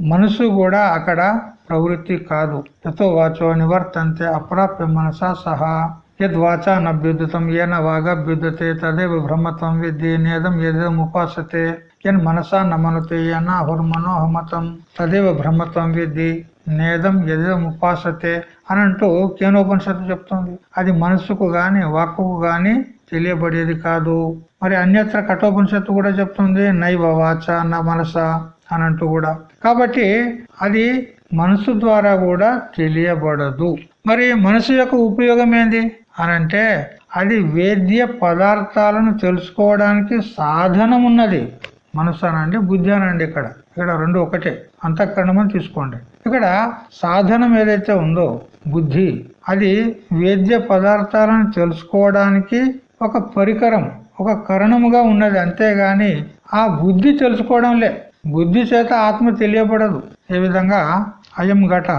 మనసు కూడా అక్కడ ప్రవృత్తి కాదు. ఎతో వాచో నివర్తంతే అప్రాప్య మనసా సహా. యద్వాచా నభ్యుద్ధతం ఏన వాగభ్యుద్ధతే తదేవ బ్రహ్మత్వం విద్య నేదం ఏదేదం ఉపాసతే. యన్ మనసా నమనుతే ఏన హుర్మనోహమతం తదేవ బ్రహ్మత్వం విద్ది నేదం ఎదేదం ఉపాసతే. అని అంటూ కేనోపనిషత్తు చెప్తుంది. అది మనసుకు గాని వాక్కుకు గాని తెలియబడేది కాదు. మరి అన్యత్ర కఠోపనిషత్తు కూడా చెప్తుంది నైవ వాచ నా మనస అని అంటూ కూడా. కాబట్టి అది మనసు ద్వారా కూడా తెలియబడదు. మరి మనసు యొక్క ఉపయోగం ఏంది? అనంటే అది వేద్య పదార్థాలను తెలుసుకోవడానికి సాధనం ఉన్నది మనసు అనండి బుద్ధి అనండి ఇక్కడ. ఇక్కడ రెండు ఒకటే. అంతఃకరణమని తీసుకోండి. ఇక్కడ సాధనం ఏదైతే ఉందో బుద్ధి అది వేద్య పదార్థాలను తెలుసుకోవడానికి ఒక పరికరం ఒక కరణముగా ఉన్నది అంతేగాని ఆ బుద్ధి తెలుసుకోవడంలే. బుద్ధి చేత ఆత్మ తెలియబడదు. ఏ విధంగా? అయం ఘట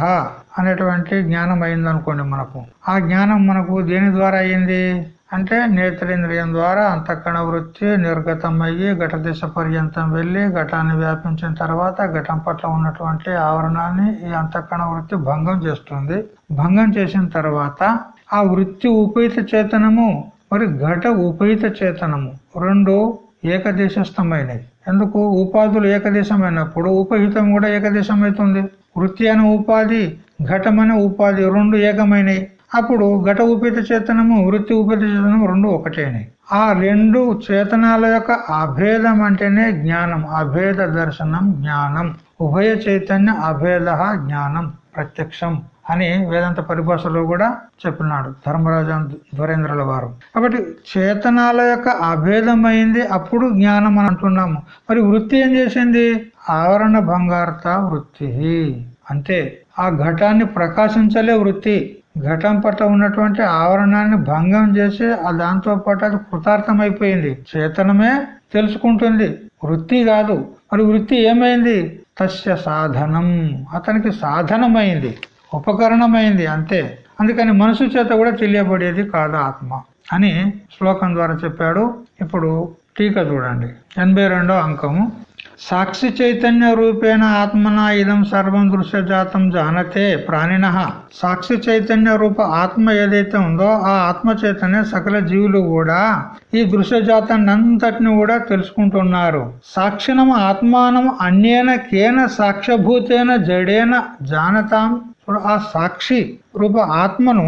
అనేటువంటి జ్ఞానం అయింది అనుకోండి మనకు. ఆ జ్ఞానం మనకు దేని ద్వారా అయింది? అంటే నేత్రేంద్రియం ద్వారా అంతఃకణ వృత్తి నిర్గతం అయ్యి ఘట దిశ పర్యంతం వెళ్ళి ఘటాన్ని వ్యాపించిన తర్వాత ఘటం పట్ల ఉన్నటువంటి ఆవరణాన్ని ఈ అంతఃకణ వృత్తి భంగం చేస్తుంది. భంగం చేసిన తర్వాత ఆ వృత్తి ఉపేత చేతనము మరి ఘట ఉపహిత చేతనము రెండు ఏకదేశస్థమైనవి ఎందుకు? ఉపాధులు ఏకదేశమైనప్పుడు ఉపహితం కూడా ఏకదేశం అవుతుంది వృత్తి అనే ఉపాధి ఘటమనే ఉపాధి రెండు ఏకమైనవి అప్పుడు ఘట ఉపేత చేతనము వృత్తి ఉపేత చేతనము రెండు ఒకటేనాయి. ఆ రెండు చేతనాల యొక్క అభేదం అంటేనే జ్ఞానం. అభేద దర్శనం జ్ఞానం. ఉభయ చైతన్య అభేద జ్ఞానం ప్రత్యక్షం. అని వేదాంత పరిభాషలో కూడా చెప్పినాడు ధర్మరాజా ధ్వరేంద్రుల వారు. కాబట్టి చేతనాల యొక్క అభేదమైంది అప్పుడు జ్ఞానం అని అంటున్నాము. మరి వృత్తి ఏం చేసింది? ఆవరణ బంగారత వృత్తి. అంతే. ఆ ఘటాన్ని ప్రకాశించలే వృత్తి. ఘటం పట్ల ఉన్నటువంటి ఆవరణాన్ని భంగం చేసి ఆ దాంతో పాటు అది కృతార్థమైపోయింది. చేతనమే తెలుసుకుంటుంది. వృత్తి కాదు. మరి వృత్తి ఏమైంది? తస్య సాధనం. అతనికి సాధనమైంది. ఉపకరణమైంది అంతే. అందుకని మనసు చేత కూడా తెలియబడేది కాదు ఆత్మ అని శ్లోకం ద్వారా చెప్పాడు. ఇప్పుడు టీక చూడండి. ఎనభై అంకము. సాక్షి చైతన్య రూపేణ ఆత్మన ఇదం సర్వం దృశ్య జాతం జానతే ప్రాణిన. సాక్షి చైతన్య రూప ఆత్మ ఏదైతే ఉందో ఆ ఆత్మ చైతన్య సకల జీవులు కూడా ఈ దృశ్య జాతాన్ని అంతటిని కూడా తెలుసుకుంటున్నారు. సాక్షినం ఆత్మానం అన్యేన కేన సాక్ష్యభూతేన జడేన జానతాం. ఇప్పుడు ఆ సాక్షి రూప ఆత్మను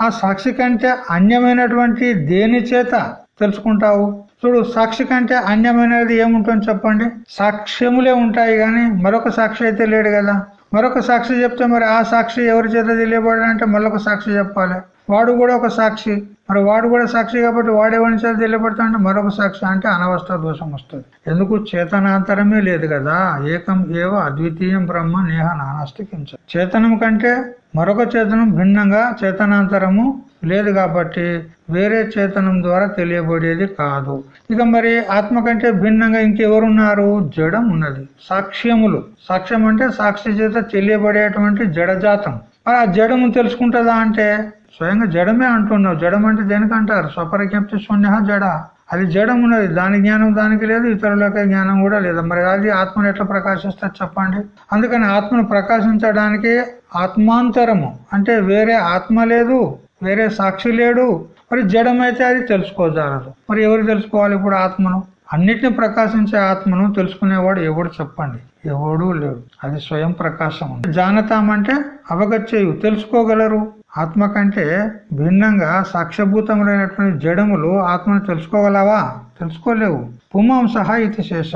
ఆ సాక్షి కంటే అన్యమైనటువంటి దేని చేత తెలుసుకుంటావు? చూడు సాక్షి కంటే అన్యమైనది ఏముంటుంది చెప్పండి. సాక్ష్యములే ఉంటాయి కానీ మరొక సాక్షి అయితే లేడు కదా. మరొక సాక్షి చెప్తే మరి ఆ సాక్షి ఎవరి చేత తెలియబడాలంటే మరొక సాక్షి చెప్పాలి. వాడు కూడా ఒక సాక్షి. మరి వాడు కూడా సాక్షి కాబట్టి వాడేవాడి చేత తెలియబడతాడు మరొక సాక్షి అంటే అనవస్థ దోషం వస్తుంది. ఎందుకు? చేతనాంతరమే లేదు కదా. ఏకం ఏవ అద్వితీయం బ్రహ్మ నేహ నానాస్తికించ చేతనం కంటే మరొక చేతనం భిన్నంగా చేతనాంతరము లేదు కాబట్టి వేరే చేతనం ద్వారా తెలియబడేది కాదు. ఇక మరి ఆత్మ కంటే భిన్నంగా ఇంకెవరున్నారు? జడం ఉన్నది. సాక్ష్యములు. సాక్ష్యం అంటే సాక్షి చేత తెలియబడేటువంటి జడజాతం. మరి ఆ జడము తెలుసుకుంటుందా అంటే? స్వయంగా జడమే అంటున్నావు. జడం అంటే దేనికంటారు? స్వపరిజ్ఞప్తి శూన్య జడ. అది జడం ఉన్నది. దాని జ్ఞానం దానికి లేదు ఇతరులకే జ్ఞానం కూడా లేదు. మరి అది ఆత్మను ఎట్లా ప్రకాశిస్తారు చెప్పండి? అందుకని ఆత్మను ప్రకాశించడానికి ఆత్మాంతరము. అంటే వేరే ఆత్మ లేదు వేరే సాక్షి లేడు. మరి జడమైతే అది తెలుసుకోజాలదు. మరి ఎవరు తెలుసుకోవాలి ఇప్పుడు ఆత్మను? అన్నిటిని ప్రకాశించే ఆత్మను తెలుసుకునేవాడు ఎవడు చెప్పండి? ఎవడు లేడు. అది స్వయం ప్రకాశం జానతామంటే అవగచ్చేయు. తెలుసుకోగలరు. ఆత్మ కంటే భిన్నంగా సాక్ష్యభూతములైనటువంటి జడములు ఆత్మను తెలుసుకోగలవా? తెలుసుకోలేవు. పుమాంసహ ఇది శేష.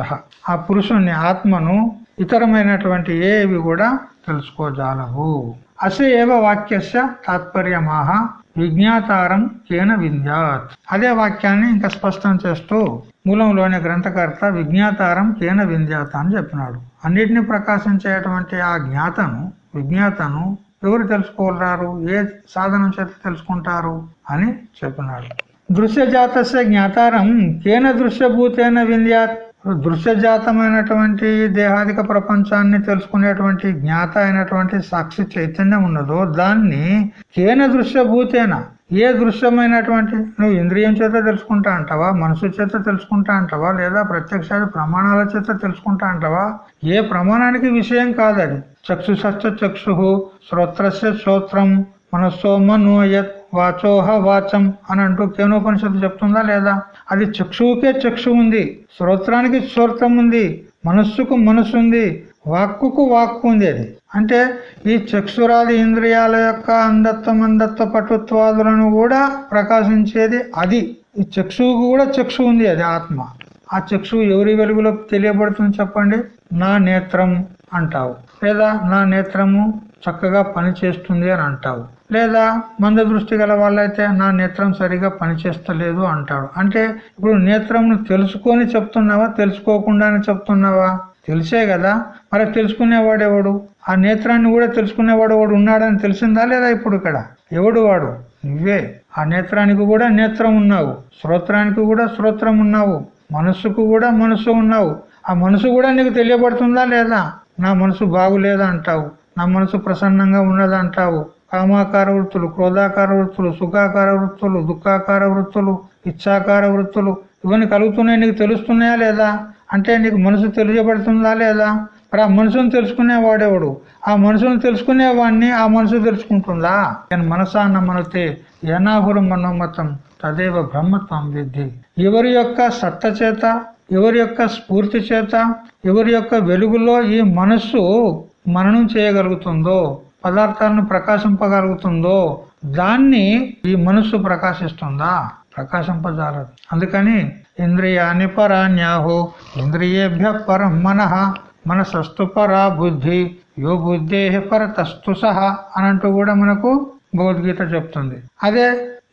ఆ పురుషుణ్ణి ఆత్మను ఇతరమైనటువంటి ఏవి కూడా తెలుసుకోజాలవు. అసే ఏవ వాక్యస్య తాత్పర్యమాహ విజ్ఞాతారం కేన వింధ్యాత్. అదే వాక్యాన్ని ఇంకా స్పష్టం చేస్తూ మూలంలోని గ్రంథకర్త విజ్ఞాతారం కేన వింధ్యాత అని చెప్పినాడు. అన్నిటిని ప్రకాశించేటువంటి ఆ జ్ఞాతను విజ్ఞాతను ఎవరు తెలుసుకోగలరు ఏ సాధనం చేత తెలుసుకుంటారు? అని చెప్పినాడు. దృశ్యజాతస్య జ్ఞాతారం కేన దృశ్యభూతేన వింధ్యాత్. దృశ్యజాతమైనటువంటి దేహాదిక ప్రపంచాన్ని తెలుసుకునేటువంటి జ్ఞాత అయినటువంటి సాక్షి చైతన్యం ఉన్నదో దాన్ని కేన దృశ్యభూతేన ఏ దృశ్యమైనటువంటి నువ్వు ఇంద్రియం చేత తెలుసుకుంటా అంటావా? మనసు చేత తెలుసుకుంటా అంటావా? లేదా ప్రత్యక్ష ప్రమాణాల చేత తెలుసుకుంటా అంటావా? ఏ ప్రమాణానికి విషయం కాదది. చక్షు చక్షుష చక్షు శ్రోత్రస్య శ్రోత్రం మనస్సో మనోయత్ వాచోహ వాచం అని అంటూ కేనోపనిషత్తు చెప్తుందా లేదా? అది చక్షువుకే చక్షు ఉంది. శ్రోత్రానికి శ్రోత్రం ఉంది. మనస్సుకు మనస్సు ఉంది. వాక్కుకు వాక్కు ఉంది అది అంటే ఈ చక్షురాది ఇంద్రియాల యొక్క అందత్వ మందత్వ పటుత్వాదులను కూడా ప్రకాశించేది అది. ఈ చక్షువుకు కూడా చక్షు ఉంది అది ఆత్మ. ఆ చక్షు ఎవరి వెలుగులో తెలియబడుతుంది చెప్పండి? నా నేత్రం అంటావు. లేదా నా నేత్రము చక్కగా పనిచేస్తుంది అని అంటావు. లేదా మంద దృష్టి గల వాళ్ళైతే నా నేత్రం సరిగా పనిచేస్తలేదు అంటాడు. అంటే ఇప్పుడు నేత్రంను తెలుసుకొని చెప్తున్నావా తెలుసుకోకుండానే చెప్తున్నావా? తెలిసే కదా. మరి తెలుసుకునేవాడెవడు ఆ నేత్రాన్ని కూడా తెలుసుకునేవాడు వాడు ఉన్నాడని తెలిసిందా లేదా ఇప్పుడు ఇక్కడ? ఎవడు వాడు? నువ్వే. ఆ నేత్రానికి కూడా నేత్రం ఉన్నావు. శ్రోత్రానికి కూడా శ్రోత్రం ఉన్నావు. మనస్సుకు కూడా మనసు ఉన్నావు. ఆ మనసు కూడా నీకు తెలియబడుతుందా లేదా? నా మనసు బాగులేదా అంటావు? నా మనసు ప్రసన్నంగా ఉన్నదా అంటావు? కామాకార వృత్తులు క్రోధాకార వృత్తులు సుఖాకార వృత్తులు దుఃఖాకార వృత్తులు ఇచ్చాకార వృత్తులు ఇవన్నీ కలుగుతున్నాయి నీకు తెలుస్తున్నాయా లేదా? అంటే నీకు మనసు తెలియబడుతుందా లేదా? మరి ఆ మనసును తెలుసుకునేవాడెవడు ఆ మనసును తెలుసుకునేవాడిని ఆ మనసు తెలుసుకుంటుందా? నేను మనసా నమ్మనతే యనాహురు మనోమతం తదేవ బ్రహ్మత్వం విద్ధి. ఎవరి యొక్క సత్త చేత ఎవరి యొక్క స్ఫూర్తి చేత ఎవరి యొక్క వెలుగులో ఈ మనస్సు మననం చేయగలుగుతుందో పదార్థాలను ప్రకాశింపగలుగుతుందో దాన్ని ఈ మనస్సు ప్రకాశిస్తుందా? ప్రకాశింపజాలదు. అందుకని ఇంద్రియాని పరాన్యాహో ఇంద్రియేభ్య పరం మనః. మనసస్తు పరా బుద్ధి యో బుద్ధే పరతస్తు సహ అనంటూ కూడా మనకు భగవద్గీత చెప్తుంది. అదే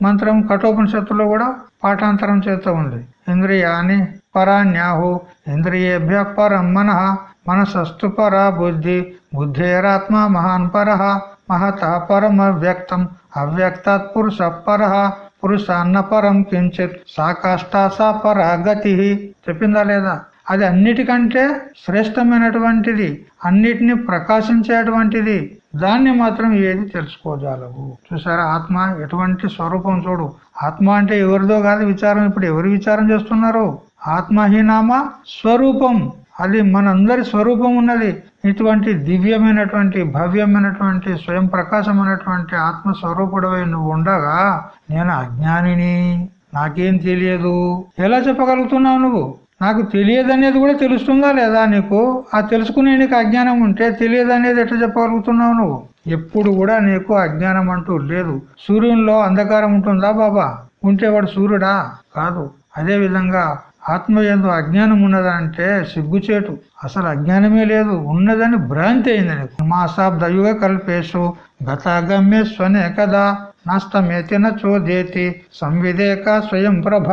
మంత్రం కఠోపనిషత్తులో కూడా పాఠాంతరం చేస్తూ ఉంది. ఇంద్రియాని పరాన్యాహు ఇంద్రియేభ్య పరం మనః మనసస్తు పరా బుద్ధి బుద్ధేరాత్మ మహాన్ పర మహత పరం వ్యక్తం అవ్యక్తాత్ పురుష పర పురుషాన్న పరం కించిత్ సా పరా గతి చెప్పిందా లేదా? అది అన్నిటికంటే శ్రేష్టమైనటువంటిది అన్నిటిని ప్రకాశించేటువంటిది. దాన్ని మాత్రం ఏది తెలుసుకోజాలవు. చూసారా ఆత్మ ఎటువంటి స్వరూపం చూడు. ఆత్మ అంటే ఎవరిదో కాదు విచారం. ఇప్పుడు ఎవరు విచారం చేస్తున్నారు? ఆత్మహీనామ స్వరూపం. అది మనందరి స్వరూపం ఉన్నది. ఇటువంటి దివ్యమైనటువంటి భవ్యమైనటువంటి స్వయం ప్రకాశమైనటువంటి ఆత్మస్వరూపుడవై నువ్వు ఉండగా నేను అజ్ఞానిని. నాకేం తెలియదు. ఎలా చెప్పగలుగుతున్నావు నువ్వు? నాకు తెలియదు అనేది కూడా తెలుస్తుందా లేదా నీకు? ఆ తెలుసుకునే నీకు అజ్ఞానం ఉంటే తెలియదు అనేది ఎట్లా చెప్పగలుగుతున్నావు నువ్వు? ఎప్పుడు కూడా నీకు అజ్ఞానం అంటూ లేదు. సూర్యునిలో అంధకారం ఉంటుందా బాబా? ఉంటే వాడు సూర్యుడా? కాదు. అదే విధంగా ఆత్మ ఎందు అజ్ఞానం ఉన్నదంటే సిగ్గుచేటు. అసలు అజ్ఞానమే లేదు. ఉన్నదని భ్రాంతి అయింది నీకు. మాసాబ్దయుగ కల్పేశు గతాగమ్య స్వనే కదా. నష్టమేతిన చోదేతి. సంవిదేక స్వయం ప్రభ.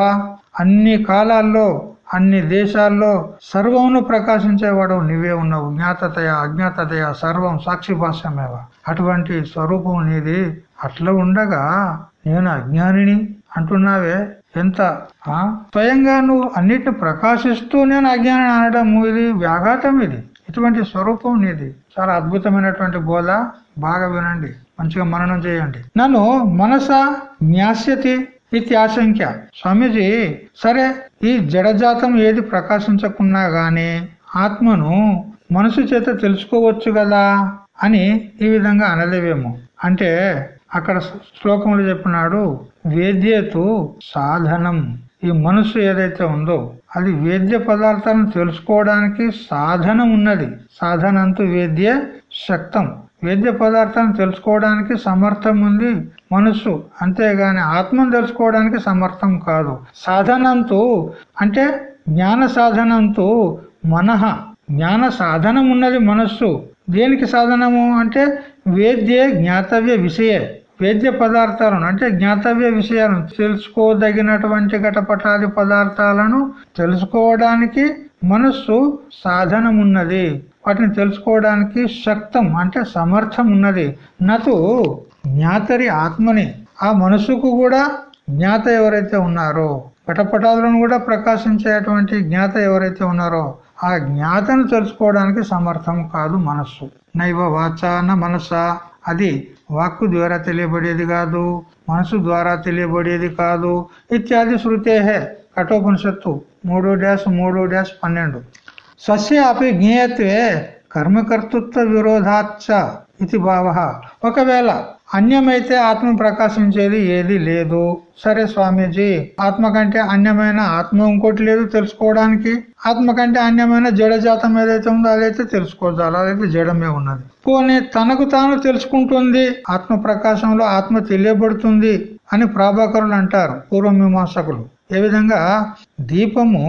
అన్ని కాలాల్లో అన్ని దేశాల్లో సర్వమును ప్రకాశించేవాడు నీవే ఉన్నావు. జ్ఞాతతయ అజ్ఞాతతయ సర్వం సాక్షి భాష్యమేవ. అటువంటి స్వరూపం నీది అట్లా ఉండగా నేను అజ్ఞానిని అంటున్నావే. ఎంత? స్వయంగా నువ్వు అన్నిటిని ప్రకాశిస్తూ నేను అజ్ఞానం అనడం ఇది వ్యాఘాతం ఇది. ఇటువంటి స్వరూపం నీది. చాలా అద్భుతమైనటువంటి బోధ. బాగా వినండి. మంచిగా మననం చేయండి. నన్ను మనస న్యాస్యతి ఇది ఆశంక స్వామీజీ సరే ఈ జడజాతం ఏది ప్రకాశించకున్నా గాని ఆత్మను మనసు చేత తెలుసుకోవచ్చు కదా అని ఈ విధంగా అనలేవేమో। అంటే అక్కడ శ్లోకంలో చెప్పినాడు వేద్యతు సాధనం। ఈ మనసు ఏదైతే ఉందో అది వేద్య పదార్థాలను తెలుసుకోవడానికి సాధనం ఉన్నది సాధనంతో వేద్య శక్తం। వేద్య పదార్థాలను తెలుసుకోవడానికి సమర్థం ఉంది మనస్సు. అంతేగాని ఆత్మను తెలుసుకోవడానికి సమర్థం కాదు. సాధనంతో అంటే జ్ఞాన సాధనంతో మనహ జ్ఞాన సాధనం ఉన్నది మనస్సు. దేనికి సాధనము? అంటే వేద్యే జ్ఞాతవ్య విషయ. వేద్య పదార్థాలను అంటే జ్ఞాతవ్య విషయాలను తెలుసుకోదగినటువంటి ఘటపటాది పదార్థాలను తెలుసుకోవడానికి మనస్సు సాధనమున్నది. వాటిని తెలుసుకోవడానికి శక్తం అంటే సమర్థం ఉన్నది. నతు జ్ఞాతరి ఆత్మని. ఆ మనసుకు కూడా జ్ఞాత ఎవరైతే ఉన్నారో పటపటాలను కూడా ప్రకాశించేటువంటి జ్ఞాత ఎవరైతే ఉన్నారో ఆ జ్ఞాతను తెలుసుకోవడానికి సమర్థం కాదు మనస్సు. నైవ వాచ న మనస. అది వాక్కు ద్వారా తెలియబడేది కాదు మనసు ద్వారా తెలియబడేది కాదు. ఇత్యాది శృతేహే కఠోపనిషత్తు మూడు డ్యాష్ మూడు డ్యాష్ పన్నెండు. స్వస్యాపి జ్ఞేయత్వే కర్మకర్తృత్వ విరోధాచ్చ ఇది భావ ఒకవేళ అన్యమైతే ఆత్మ ప్రకాశించేది ఏది లేదు। సరే స్వామీజీ ఆత్మ కంటే అన్యమైన ఆత్మ ఇంకోటి లేదు తెలుసుకోవడానికి? ఆత్మ కంటే అన్యమైన జడజాతం ఏదైతే ఉందో అదైతే తెలుసుకోవాలి అదైతే జడమే ఉన్నది. పోనీ తనకు తాను తెలుసుకుంటుంది ఆత్మ ప్రకాశంలో ఆత్మ తెలియబడుతుంది అని ప్రాభాకరులు అంటారు పూర్వమీమాంసకులు. ఏ విధంగా? దీపము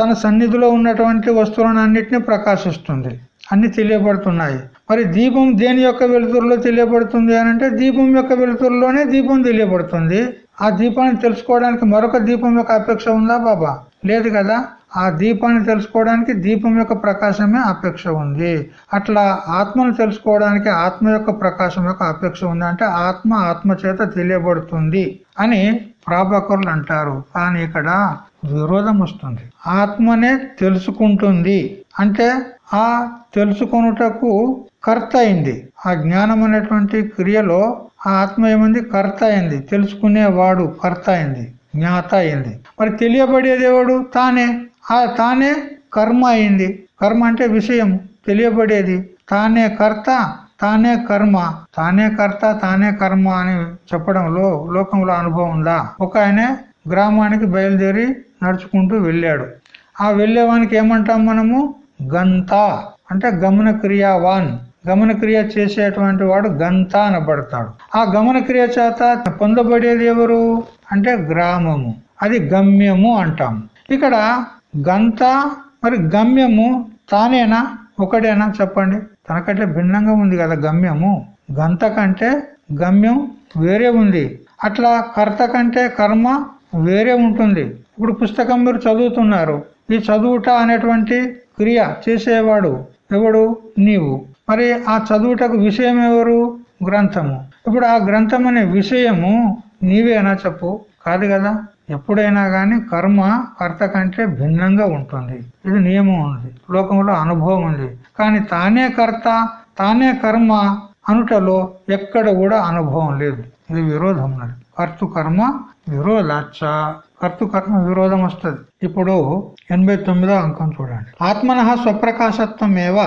తన సన్నిధిలో ఉన్నటువంటి వస్తువులను అన్నిటిని ప్రకాశిస్తుంది. అన్ని తెలియబడుతున్నాయి. మరి దీపం దేని యొక్క వెలుతురులో తెలియబడుతుంది అని అంటే దీపం యొక్క వెలుతురులోనే దీపం తెలియబడుతుంది. ఆ దీపాన్ని తెలుసుకోవడానికి మరొక దీపం యొక్క అపేక్ష ఉందా బాబా? లేదు కదా? ఆ దీపాన్ని తెలుసుకోవడానికి దీపం యొక్క ప్రకాశమే అపేక్ష ఉంది. అట్లా ఆత్మను తెలుసుకోవడానికి ఆత్మ యొక్క ప్రకాశం యొక్క అపేక్ష ఉంది అంటే ఆత్మ ఆత్మ చేత తెలియబడుతుంది అని ప్రాభకరులు అంటారు. కానీ ఇక్కడ విరోధం వస్తుంది. ఆత్మనే తెలుసుకుంటుంది. అంటే ఆ తెలుసుకొనుటకు కర్త అయింది. ఆ జ్ఞానం అనేటువంటి క్రియలో ఆ ఆత్మ ఏమైంది? కర్త అయింది. తెలుసుకునేవాడు కర్త అయింది. జ్ఞాత అయింది. మరి తెలియబడేదేవాడు తానే. ఆ తానే కర్మ అయింది. కర్మ అంటే విషయం. తెలియబడేది. తానే కర్త తానే కర్మ. తానే కర్త తానే కర్మ అని చెప్పడంలో లోకంలో అనుభవం ఉందా? ఒక ఆయన గ్రామానికి బయలుదేరి నడుచుకుంటూ వెళ్ళాడు. ఆ వెళ్ళేవానికి ఏమంటాం మనము? గంత. అంటే గమన క్రియావాన్ గమన క్రియ చేసేటువంటి వాడు గంత అనబడతాడు. ఆ గమన క్రియ చేత పొందబడేది ఎవరు? అంటే గ్రామము. అది గమ్యము అంటాం. ఇక్కడ గంత మరి గమ్యము తానేనా? ఒకడేనా చెప్పండి. తనకంటే భిన్నంగా ఉంది కదా గమ్యము. గంత కంటే గమ్యం వేరే ఉంది. అట్లా కర్త కంటే కర్మ వేరే ఉంటుంది. ఇప్పుడు పుస్తకం మీరు చదువుతున్నారు. ఈ చదువుట అనేటువంటి క్రియ చేసేవాడు ఎవడు? నీవు. మరి ఆ చదువుటకు విషయం ఎవరు? గ్రంథము. ఇప్పుడు ఆ గ్రంథం అనే విషయము నీవేనా చెప్పు? కాదు కదా. ఎప్పుడైనా కానీ కర్మ కర్త కంటే భిన్నంగా ఉంటుంది. ఇది నియమం ఉంది. లోకంలో అనుభవం ఉంది. కానీ తానే కర్త తానే కర్మ అనుటలో ఎక్కడ కూడా అనుభవం లేదు. ఇది విరోధం ఉన్నది కర్తు కర్మ విరోధాచ. కర్తు కర్మ విరోధం వస్తుంది. ఇప్పుడు ఎనభై తొమ్మిదో అంకం చూడండి. ఆత్మన స్వప్రకాశత్వం ఏవ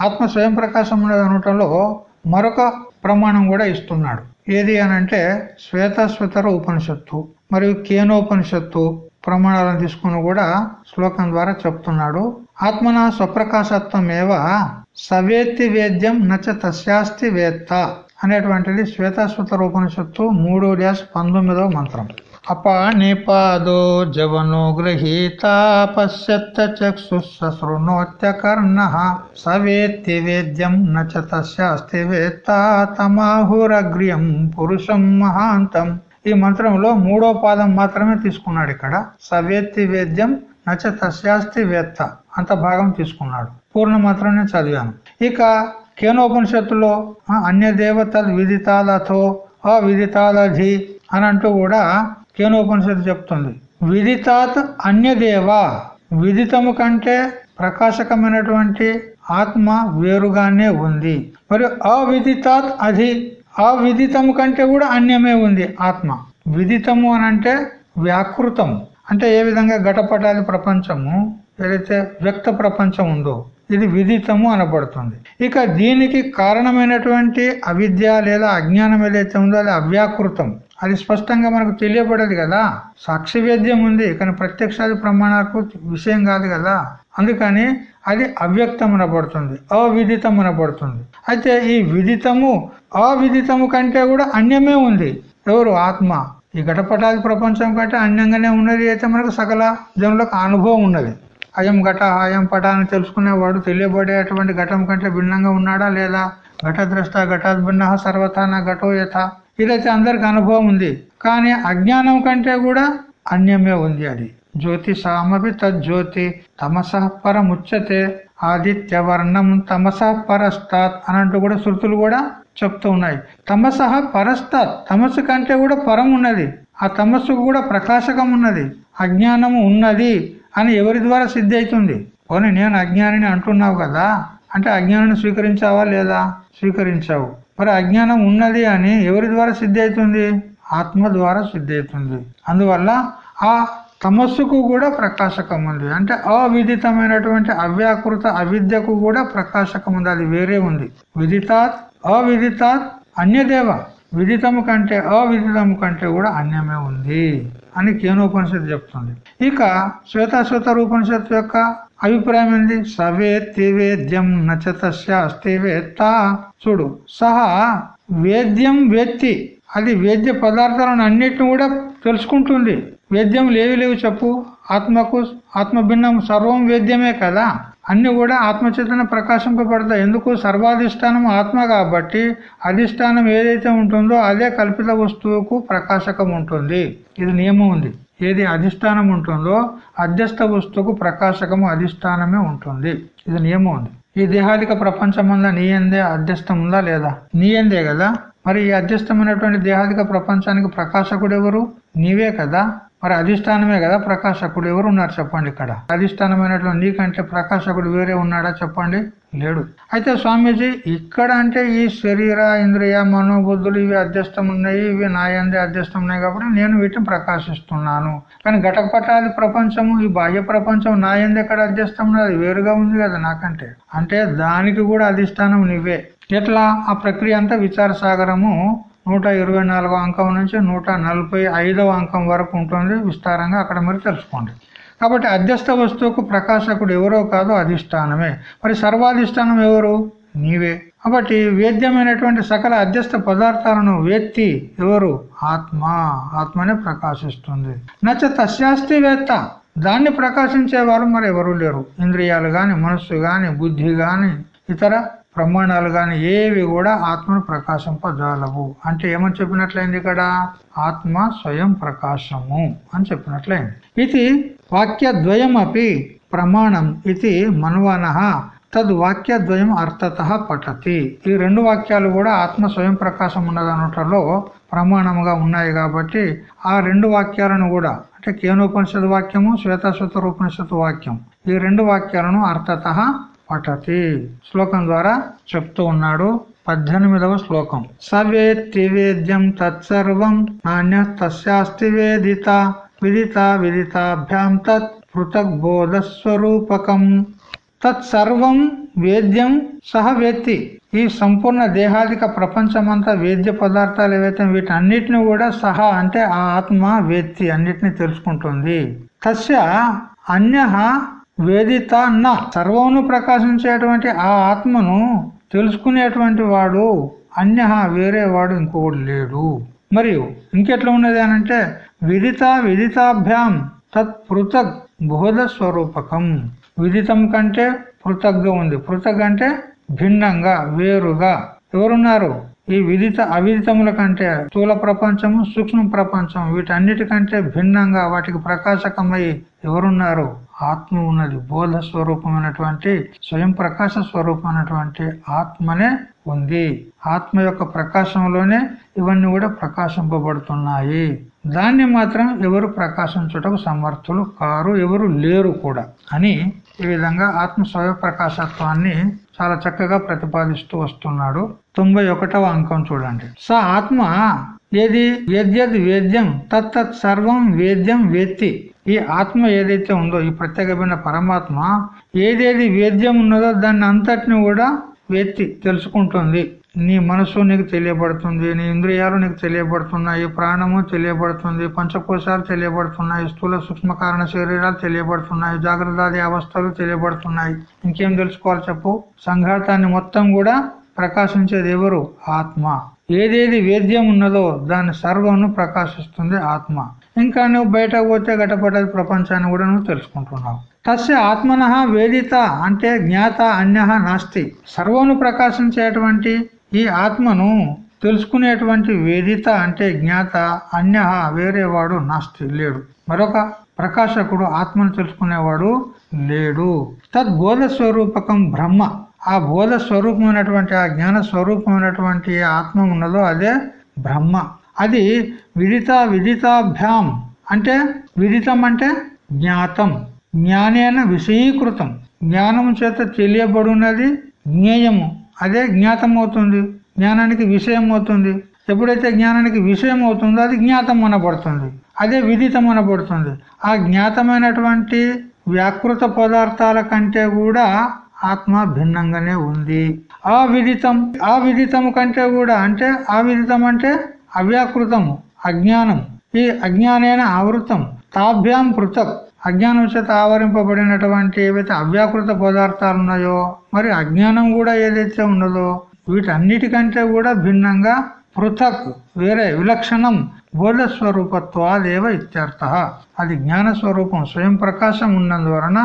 ఆత్మ స్వయం ప్రకాశం ఉన్నది అనటంలో మరొక ప్రమాణం కూడా ఇస్తున్నాడు. ఏది అనంటే శ్వేతశ్వతర ఉపనిషత్తు మరియు కేనోపనిషత్తు ప్రమాణాలను తీసుకుని కూడా శ్లోకం ద్వారా చెప్తున్నాడు. ఆత్మన స్వప్రకాశత్వం ఏవ సవేత్తి వేద్యం నచ తస్యాస్తి వేత్త. అనేటువంటిది శ్వేతాశ్వత రూపనిషత్తు మూడో డ్యాస్ పంతొమ్మిదవ మంత్రం. అపానిపాదో జవనో గృహీత పశ్యత్త చక్షుశృణోత్య కర్ణ సవేత్తి వేద్యం నచ వేత్త తమాహురగ్ర్యం పురుషం మహాంతం. ఈ మంత్రంలో మూడో పాదం మాత్రమే తీసుకున్నాడు ఇక్కడ. సవేత్తి వేద్యం నచ తస్యాస్తి వేత్త అంత భాగం తీసుకున్నాడు. పూర్ణ మాత్రమే చదివాను. ఇక కేనోపనిషత్తులో అన్య దేవత విదితాలతో అవిదితాలధి అని అంటూ కూడా కేనోపనిషత్తు చెప్తుంది. విదితాత్ అన్యదేవా విదితము కంటే ప్రకాశకమైనటువంటి ఆత్మ వేరుగానే ఉంది. మరియు అవిదితాత్ అధి అవిదితము కంటే కూడా అన్యమే ఉంది ఆత్మ. విదితము అనంటే వ్యాకృతము. అంటే ఏ విధంగా ఘటపటాది ప్రపంచము? ఏదైతే వ్యక్త ప్రపంచం ఉందో ఇది విదితము అనబడుతుంది. ఇక దీనికి కారణమైనటువంటి అవిద్య లేదా అజ్ఞానం ఏదైతే ఉందో అది అవ్యాకృతం. అది స్పష్టంగా మనకు తెలియబడదు కదా. సాక్షి వేద్యం ఉంది కానీ ప్రత్యక్షాది ప్రమాణాలకు విషయం కాదు కదా. అందుకని అది అవ్యక్తం అనబడుతుంది అవిదితం అనబడుతుంది. అయితే ఈ విదితము అవిదితము కంటే కూడా అన్యమే ఉంది. ఎవరు? ఆత్మ. ఈ ఘటపటాది ప్రపంచం కంటే అన్యంగానే ఉన్నది అయితే మనకు సకల జనులకు అనుభవం ఉన్నది. అయం ఘట అయం పట అని తెలుసుకునేవాడు తెలియబడేటువంటి ఘటం కంటే భిన్నంగా ఉన్నాడా లేదా? ఘటద్రష్ట ఘటాద్భిన్న సర్వతాన ఘటో యథ. ఇదైతే అందరికి అనుభవం ఉంది. కానీ అజ్ఞానం కంటే కూడా అన్యమే ఉంది అది. జ్యోతి సామపి తజ్జ్యోతి తమస పరముచ్చతే ఆదిత్యవర్ణం తమస పరస్తాత్ అనంటూ కూడా శృతులు కూడా చెప్తూ ఉన్నాయి. తమస పరస్తాత్ తమస్సు కంటే కూడా పరం ఉన్నది ఆ తమస్సుకు కూడా ప్రకాశకం ఉన్నది అజ్ఞానము ఉన్నది. అని ఎవరి ద్వారా సిద్ధి అవుతుంది పోనీ నేను అజ్ఞానిని అంటున్నావు కదా? అంటే అజ్ఞానాన్ని స్వీకరించావా లేదా? స్వీకరించావు. మరి అజ్ఞానం ఉన్నది అని ఎవరి ద్వారా సిద్ధి అవుతుంది ఆత్మ ద్వారా సిద్ధి అవుతుంది అందువల్ల ఆ తమస్సుకు కూడా ప్రకాశకం ఉంది అంటే అవిదితమైనటువంటి అవ్యాకృత అవిద్యకు కూడా ప్రకాశకం ఉంది అది వేరే ఉంది. విదితాత్ అవిదితాత్ అన్యదేవ. విదితము కంటే అవిదితము కంటే కూడా అన్యమే ఉంది. అని కేనోపనిషత్తు చెప్తుంది. ఇక శ్వేతాశ్వేత రూపనిషత్తు యొక్క అభిప్రాయం ఏంది సవేత్తి వేద్యం నచతస్య అస్తి వేత్త. చూడు సహా వేద్యం వేత్తి. అది వేద్య పదార్థాలను అన్నిటిని కూడా తెలుసుకుంటుంది. వేద్యం లేవి లేవు చెప్పు. ఆత్మకు ఆత్మ భిన్నం సర్వం వేద్యమే కదా. అన్ని కూడా ఆత్మచేతన ప్రకాశింపబడతాయి. ఎందుకు? సర్వాధిష్టానం ఆత్మ కాబట్టి అధిష్టానం ఏదైతే ఉంటుందో అదే కల్పిత వస్తువుకు ప్రకాశకం ఉంటుంది ఇది నియమం ఉంది. ఏది అధిష్టానం ఉంటుందో అధ్యస్థ వస్తువుకు ప్రకాశకము అధిష్టానమే ఉంటుంది. ఇది నియమం ఉంది. ఈ దేహాదిక ప్రపంచమందా నీ ఎందే అధ్యస్థం ఉందా లేదా? నీయందే కదా. మరి ఈ అధ్యస్థమైనటువంటి దేహాదిక ప్రపంచానికి ప్రకాశకుడు ఎవరు నీవే కదా. మరి అధిష్టానమే కదా ప్రకాశకుడు? ఎవరు ఉన్నారు చెప్పండి ఇక్కడ. అధిష్టానమైనటువంటి నీకంటే ప్రకాశకుడు వేరే ఉన్నాడా చెప్పండి? లేడు. అయితే స్వామీజీ ఇక్కడ అంటే ఈ శరీర ఇంద్రియ మనోబుద్ధులు ఇవి అధ్యస్థం ఉన్నాయి ఇవి నాయందే అధ్యస్థం ఉన్నాయి కాబట్టి నేను వీటిని ప్రకాశిస్తున్నాను. కానీ ఘటకపటాది ప్రపంచము ఈ బాహ్య ప్రపంచం నాయందే ఎక్కడ అధ్యస్థం ఉన్నది. వేరుగా ఉంది కదా నాకంటే. అంటే దానికి కూడా అధిష్టానం నువ్వే. ఎట్లా? ఆ ప్రక్రియ అంతా విచార సాగరము నూట ఇరవై నాలుగో అంకం నుంచి నూట నలభై ఐదవ అంకం వరకు ఉంటుంది విస్తారంగా అక్కడ మీరు తెలుసుకోండి. కాబట్టి అధ్యస్థ వస్తువుకు ప్రకాశకుడు ఎవరో కాదు అధిష్టానమే. మరి సర్వాధిష్టానం ఎవరు? నీవే. కాబట్టి వేద్యమైనటువంటి సకల అధ్యస్థ పదార్థాలను వేత్తి ఎవరు? ఆత్మ. ఆత్మనే ప్రకాశిస్తుంది. నచ్చ తస్యాస్తి వేత్త. దాన్ని ప్రకాశించేవారు మరి ఎవరు లేరు? ఇంద్రియాలు గాని మనస్సు గాని బుద్ధి గాని ఇతర ప్రమాణాలు గాని ఏవి కూడా ఆత్మను ప్రకాశింపజాలవు. అంటే ఏమని చెప్పినట్లయింది ఇక్కడ? ఆత్మ స్వయం ప్రకాశము అని చెప్పినట్లయింది. ఇది వాక్యద్వయం అపి ప్రమాణం ఇది మన్వన తద్వాక్యద్వయం అర్థత పఠతి. ఈ రెండు వాక్యాలు కూడా ఆత్మ స్వయం ప్రకాశం ఉన్నదనటలో ప్రమాణముగా ఉన్నాయి కాబట్టి ఆ రెండు వాక్యాలను కూడా అంటే కేనోపనిషత్ వాక్యము శ్వేతాశ్వత ఉపనిషత్ వాక్యం ఈ రెండు వాక్యాలను అర్థత పఠతి శ్లోకం ద్వారా చెప్తూ ఉన్నాడు. పద్దెనిమిదవ శ్లోకం. సవేత్తి వేద్యం తత్సర్వం నాణ్య తస్యాస్తి వేదిత విదిత విదితాభ్యాం తత్ పృథక్ బోధస్వరూపకం తత్సర్వం వేద్యం సహ వేత్తి. ఈ సంపూర్ణ దేహాదిక ప్రపంచమంతా వేద్య పదార్థాలు ఏవైతే వీటన్నిటిని కూడా సహా అంటే ఆ ఆత్మ వేత్తి అన్నిటిని తెలుసుకుంటుంది. తస్య అన్య వేదిత సర్వమును ప్రకాశించేటువంటి ఆ ఆత్మను తెలుసుకునేటువంటి వాడు అన్య వేరే వాడు ఇంకొకడు లేడు. మరియు ఇంకెట్లా ఉన్నది అనంటే విదిత విదితాభ్యాం తత్ పృథక్ బోధ స్వరూపకం. విదితం కంటే పృథగ్గా ఉంది. పృథక్ అంటే భిన్నంగా వేరుగా. ఎవరున్నారు? ఈ విదిత అవిదితముల కంటే స్థూల ప్రపంచము సూక్ష్మ ప్రపంచం వీటన్నిటికంటే భిన్నంగా వాటికి ప్రకాశకమై ఎవరున్నారు? ఆత్మ ఉన్నది. బోధ స్వరూపమైనటువంటి స్వయం ప్రకాశ స్వరూపమైనటువంటి ఆత్మనే ఉంది. ఆత్మ యొక్క ప్రకాశంలోనే ఇవన్నీ కూడా ప్రకాశింపబడుతున్నాయి. దాన్ని మాత్రం ఎవరు ప్రకాశించుటకు సమర్థులు కారు ఎవరు లేరు కూడా. అని ఈ విధంగా ఆత్మ స్వయ ప్రకాశత్వాన్ని చాలా చక్కగా ప్రతిపాదిస్తూ వస్తున్నాడు. తొంభై ఒకటవ అంకం చూడండి. స ఆత్మ ఏది? వేద్యద్ వేద్యం తత్తత్ సర్వం వేద్యం వేత్తి. ఈ ఆత్మ ఏదైతే ఉందో ఈ ప్రత్యేకమైన పరమాత్మ ఏదేది వేద్యం ఉన్నదో దాన్ని అంతటిని కూడా వేత్తి తెలుసుకుంటుంది. నీ మనసు నీకు తెలియబడుతుంది నీ ఇంద్రియాలు నీకు తెలియబడుతున్నాయి ప్రాణము తెలియబడుతుంది పంచకోశాలు తెలియబడుతున్నాయి స్థూల సూక్ష్మ కారణ శరీరాలు తెలియబడుతున్నాయి జాగ్రత్తాది అవస్థలు తెలియబడుతున్నాయి. ఇంకేం తెలుసుకోవాలి చెప్పు? సంఘాతాన్ని మొత్తం కూడా ప్రకాశించేది ఎవరు? ఆత్మ. ఏదేది వేద్యం ఉన్నదో దాని సర్వంను ప్రకాశిస్తుంది ఆత్మ. ఇంకా నువ్వు బయటకు పోతే గటపడది ప్రపంచాన్ని కూడా నువ్వు తెలుసుకుంటున్నావు. తస్య ఆత్మన వేదిత అంటే జ్ఞాత అన్య నాస్తి. సర్వను ప్రకాశించేటువంటి ఈ ఆత్మను తెలుసుకునేటువంటి వేదిత అంటే జ్ఞాత అన్య వేరేవాడు నాస్తి లేడు. మరొక ప్రకాశకుడు ఆత్మను తెలుసుకునేవాడు లేడు. తద్బోధ స్వరూపకం బ్రహ్మ. ఆ బోధ స్వరూపమైనటువంటి ఆ జ్ఞాన స్వరూపమైనటువంటి ఆత్మ ఉన్నదో అదే బ్రహ్మ. అది విదిత విదితాభ్యాం. అంటే విదితం అంటే జ్ఞాతం. జ్ఞానేన విషయీకృతం జ్ఞానము చేత తెలియబడినది జ్ఞేయము. అదే జ్ఞాతం అవుతుంది జ్ఞానానికి విషయం అవుతుంది ఎప్పుడైతే జ్ఞానానికి విషయం అవుతుందో అది జ్ఞాతం అనబడుతుంది. అదే విదితం అనబడుతుంది. ఆ జ్ఞాతమైనటువంటి వ్యాకృత పదార్థాల కంటే కూడా ఆత్మ భిన్నంగానే ఉంది. ఆ విదితం ఆ విదితం కంటే కూడా అంటే ఆ విదితం అంటే అవ్యాకృతము అజ్ఞానం ఈ అజ్ఞానైన ఆవృతం. తాభ్యాం పృథక్. అజ్ఞానం చేత ఆవరింపబడినటువంటి ఏవైతే అవ్యాకృత పదార్థాలు ఉన్నాయో మరి అజ్ఞానం కూడా ఏదైతే ఉన్నదో వీటన్నిటికంటే కూడా భిన్నంగా పృథక్ వేరే విలక్షణం బోధ స్వరూపత్వాదేవ ఇత్యర్థ. అది జ్ఞాన స్వరూపం స్వయం ప్రకాశం ఉన్నందువలన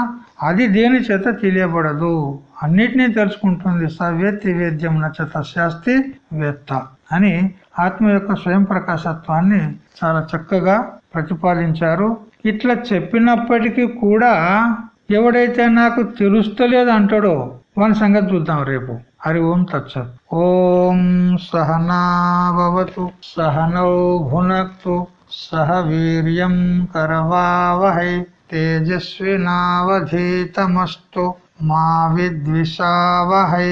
అది దేని చేత తెలియబడదు? అన్నిటినీ తెలుసుకుంటుంది సవేత్తి వేద్యం నచ్చత శాస్తి వేత్త అని ఆత్మ యొక్క స్వయం ప్రకాశత్వాన్ని చాలా చక్కగా ప్రతిపాదించారు. ఇట్లా చెప్పినప్పటికీ కూడా ఎవడైతే నాకు తెలుస్తలేదు అంటాడో వాని సంగతి చూద్దాం రేపు. హరి ఓం తచ్చత్ ఓం సహనాభవతు సహనౌ భునక్తు సహ వీర్యం కరవావహై తేజస్వినావధీతమస్తు మా విద్విషావహై.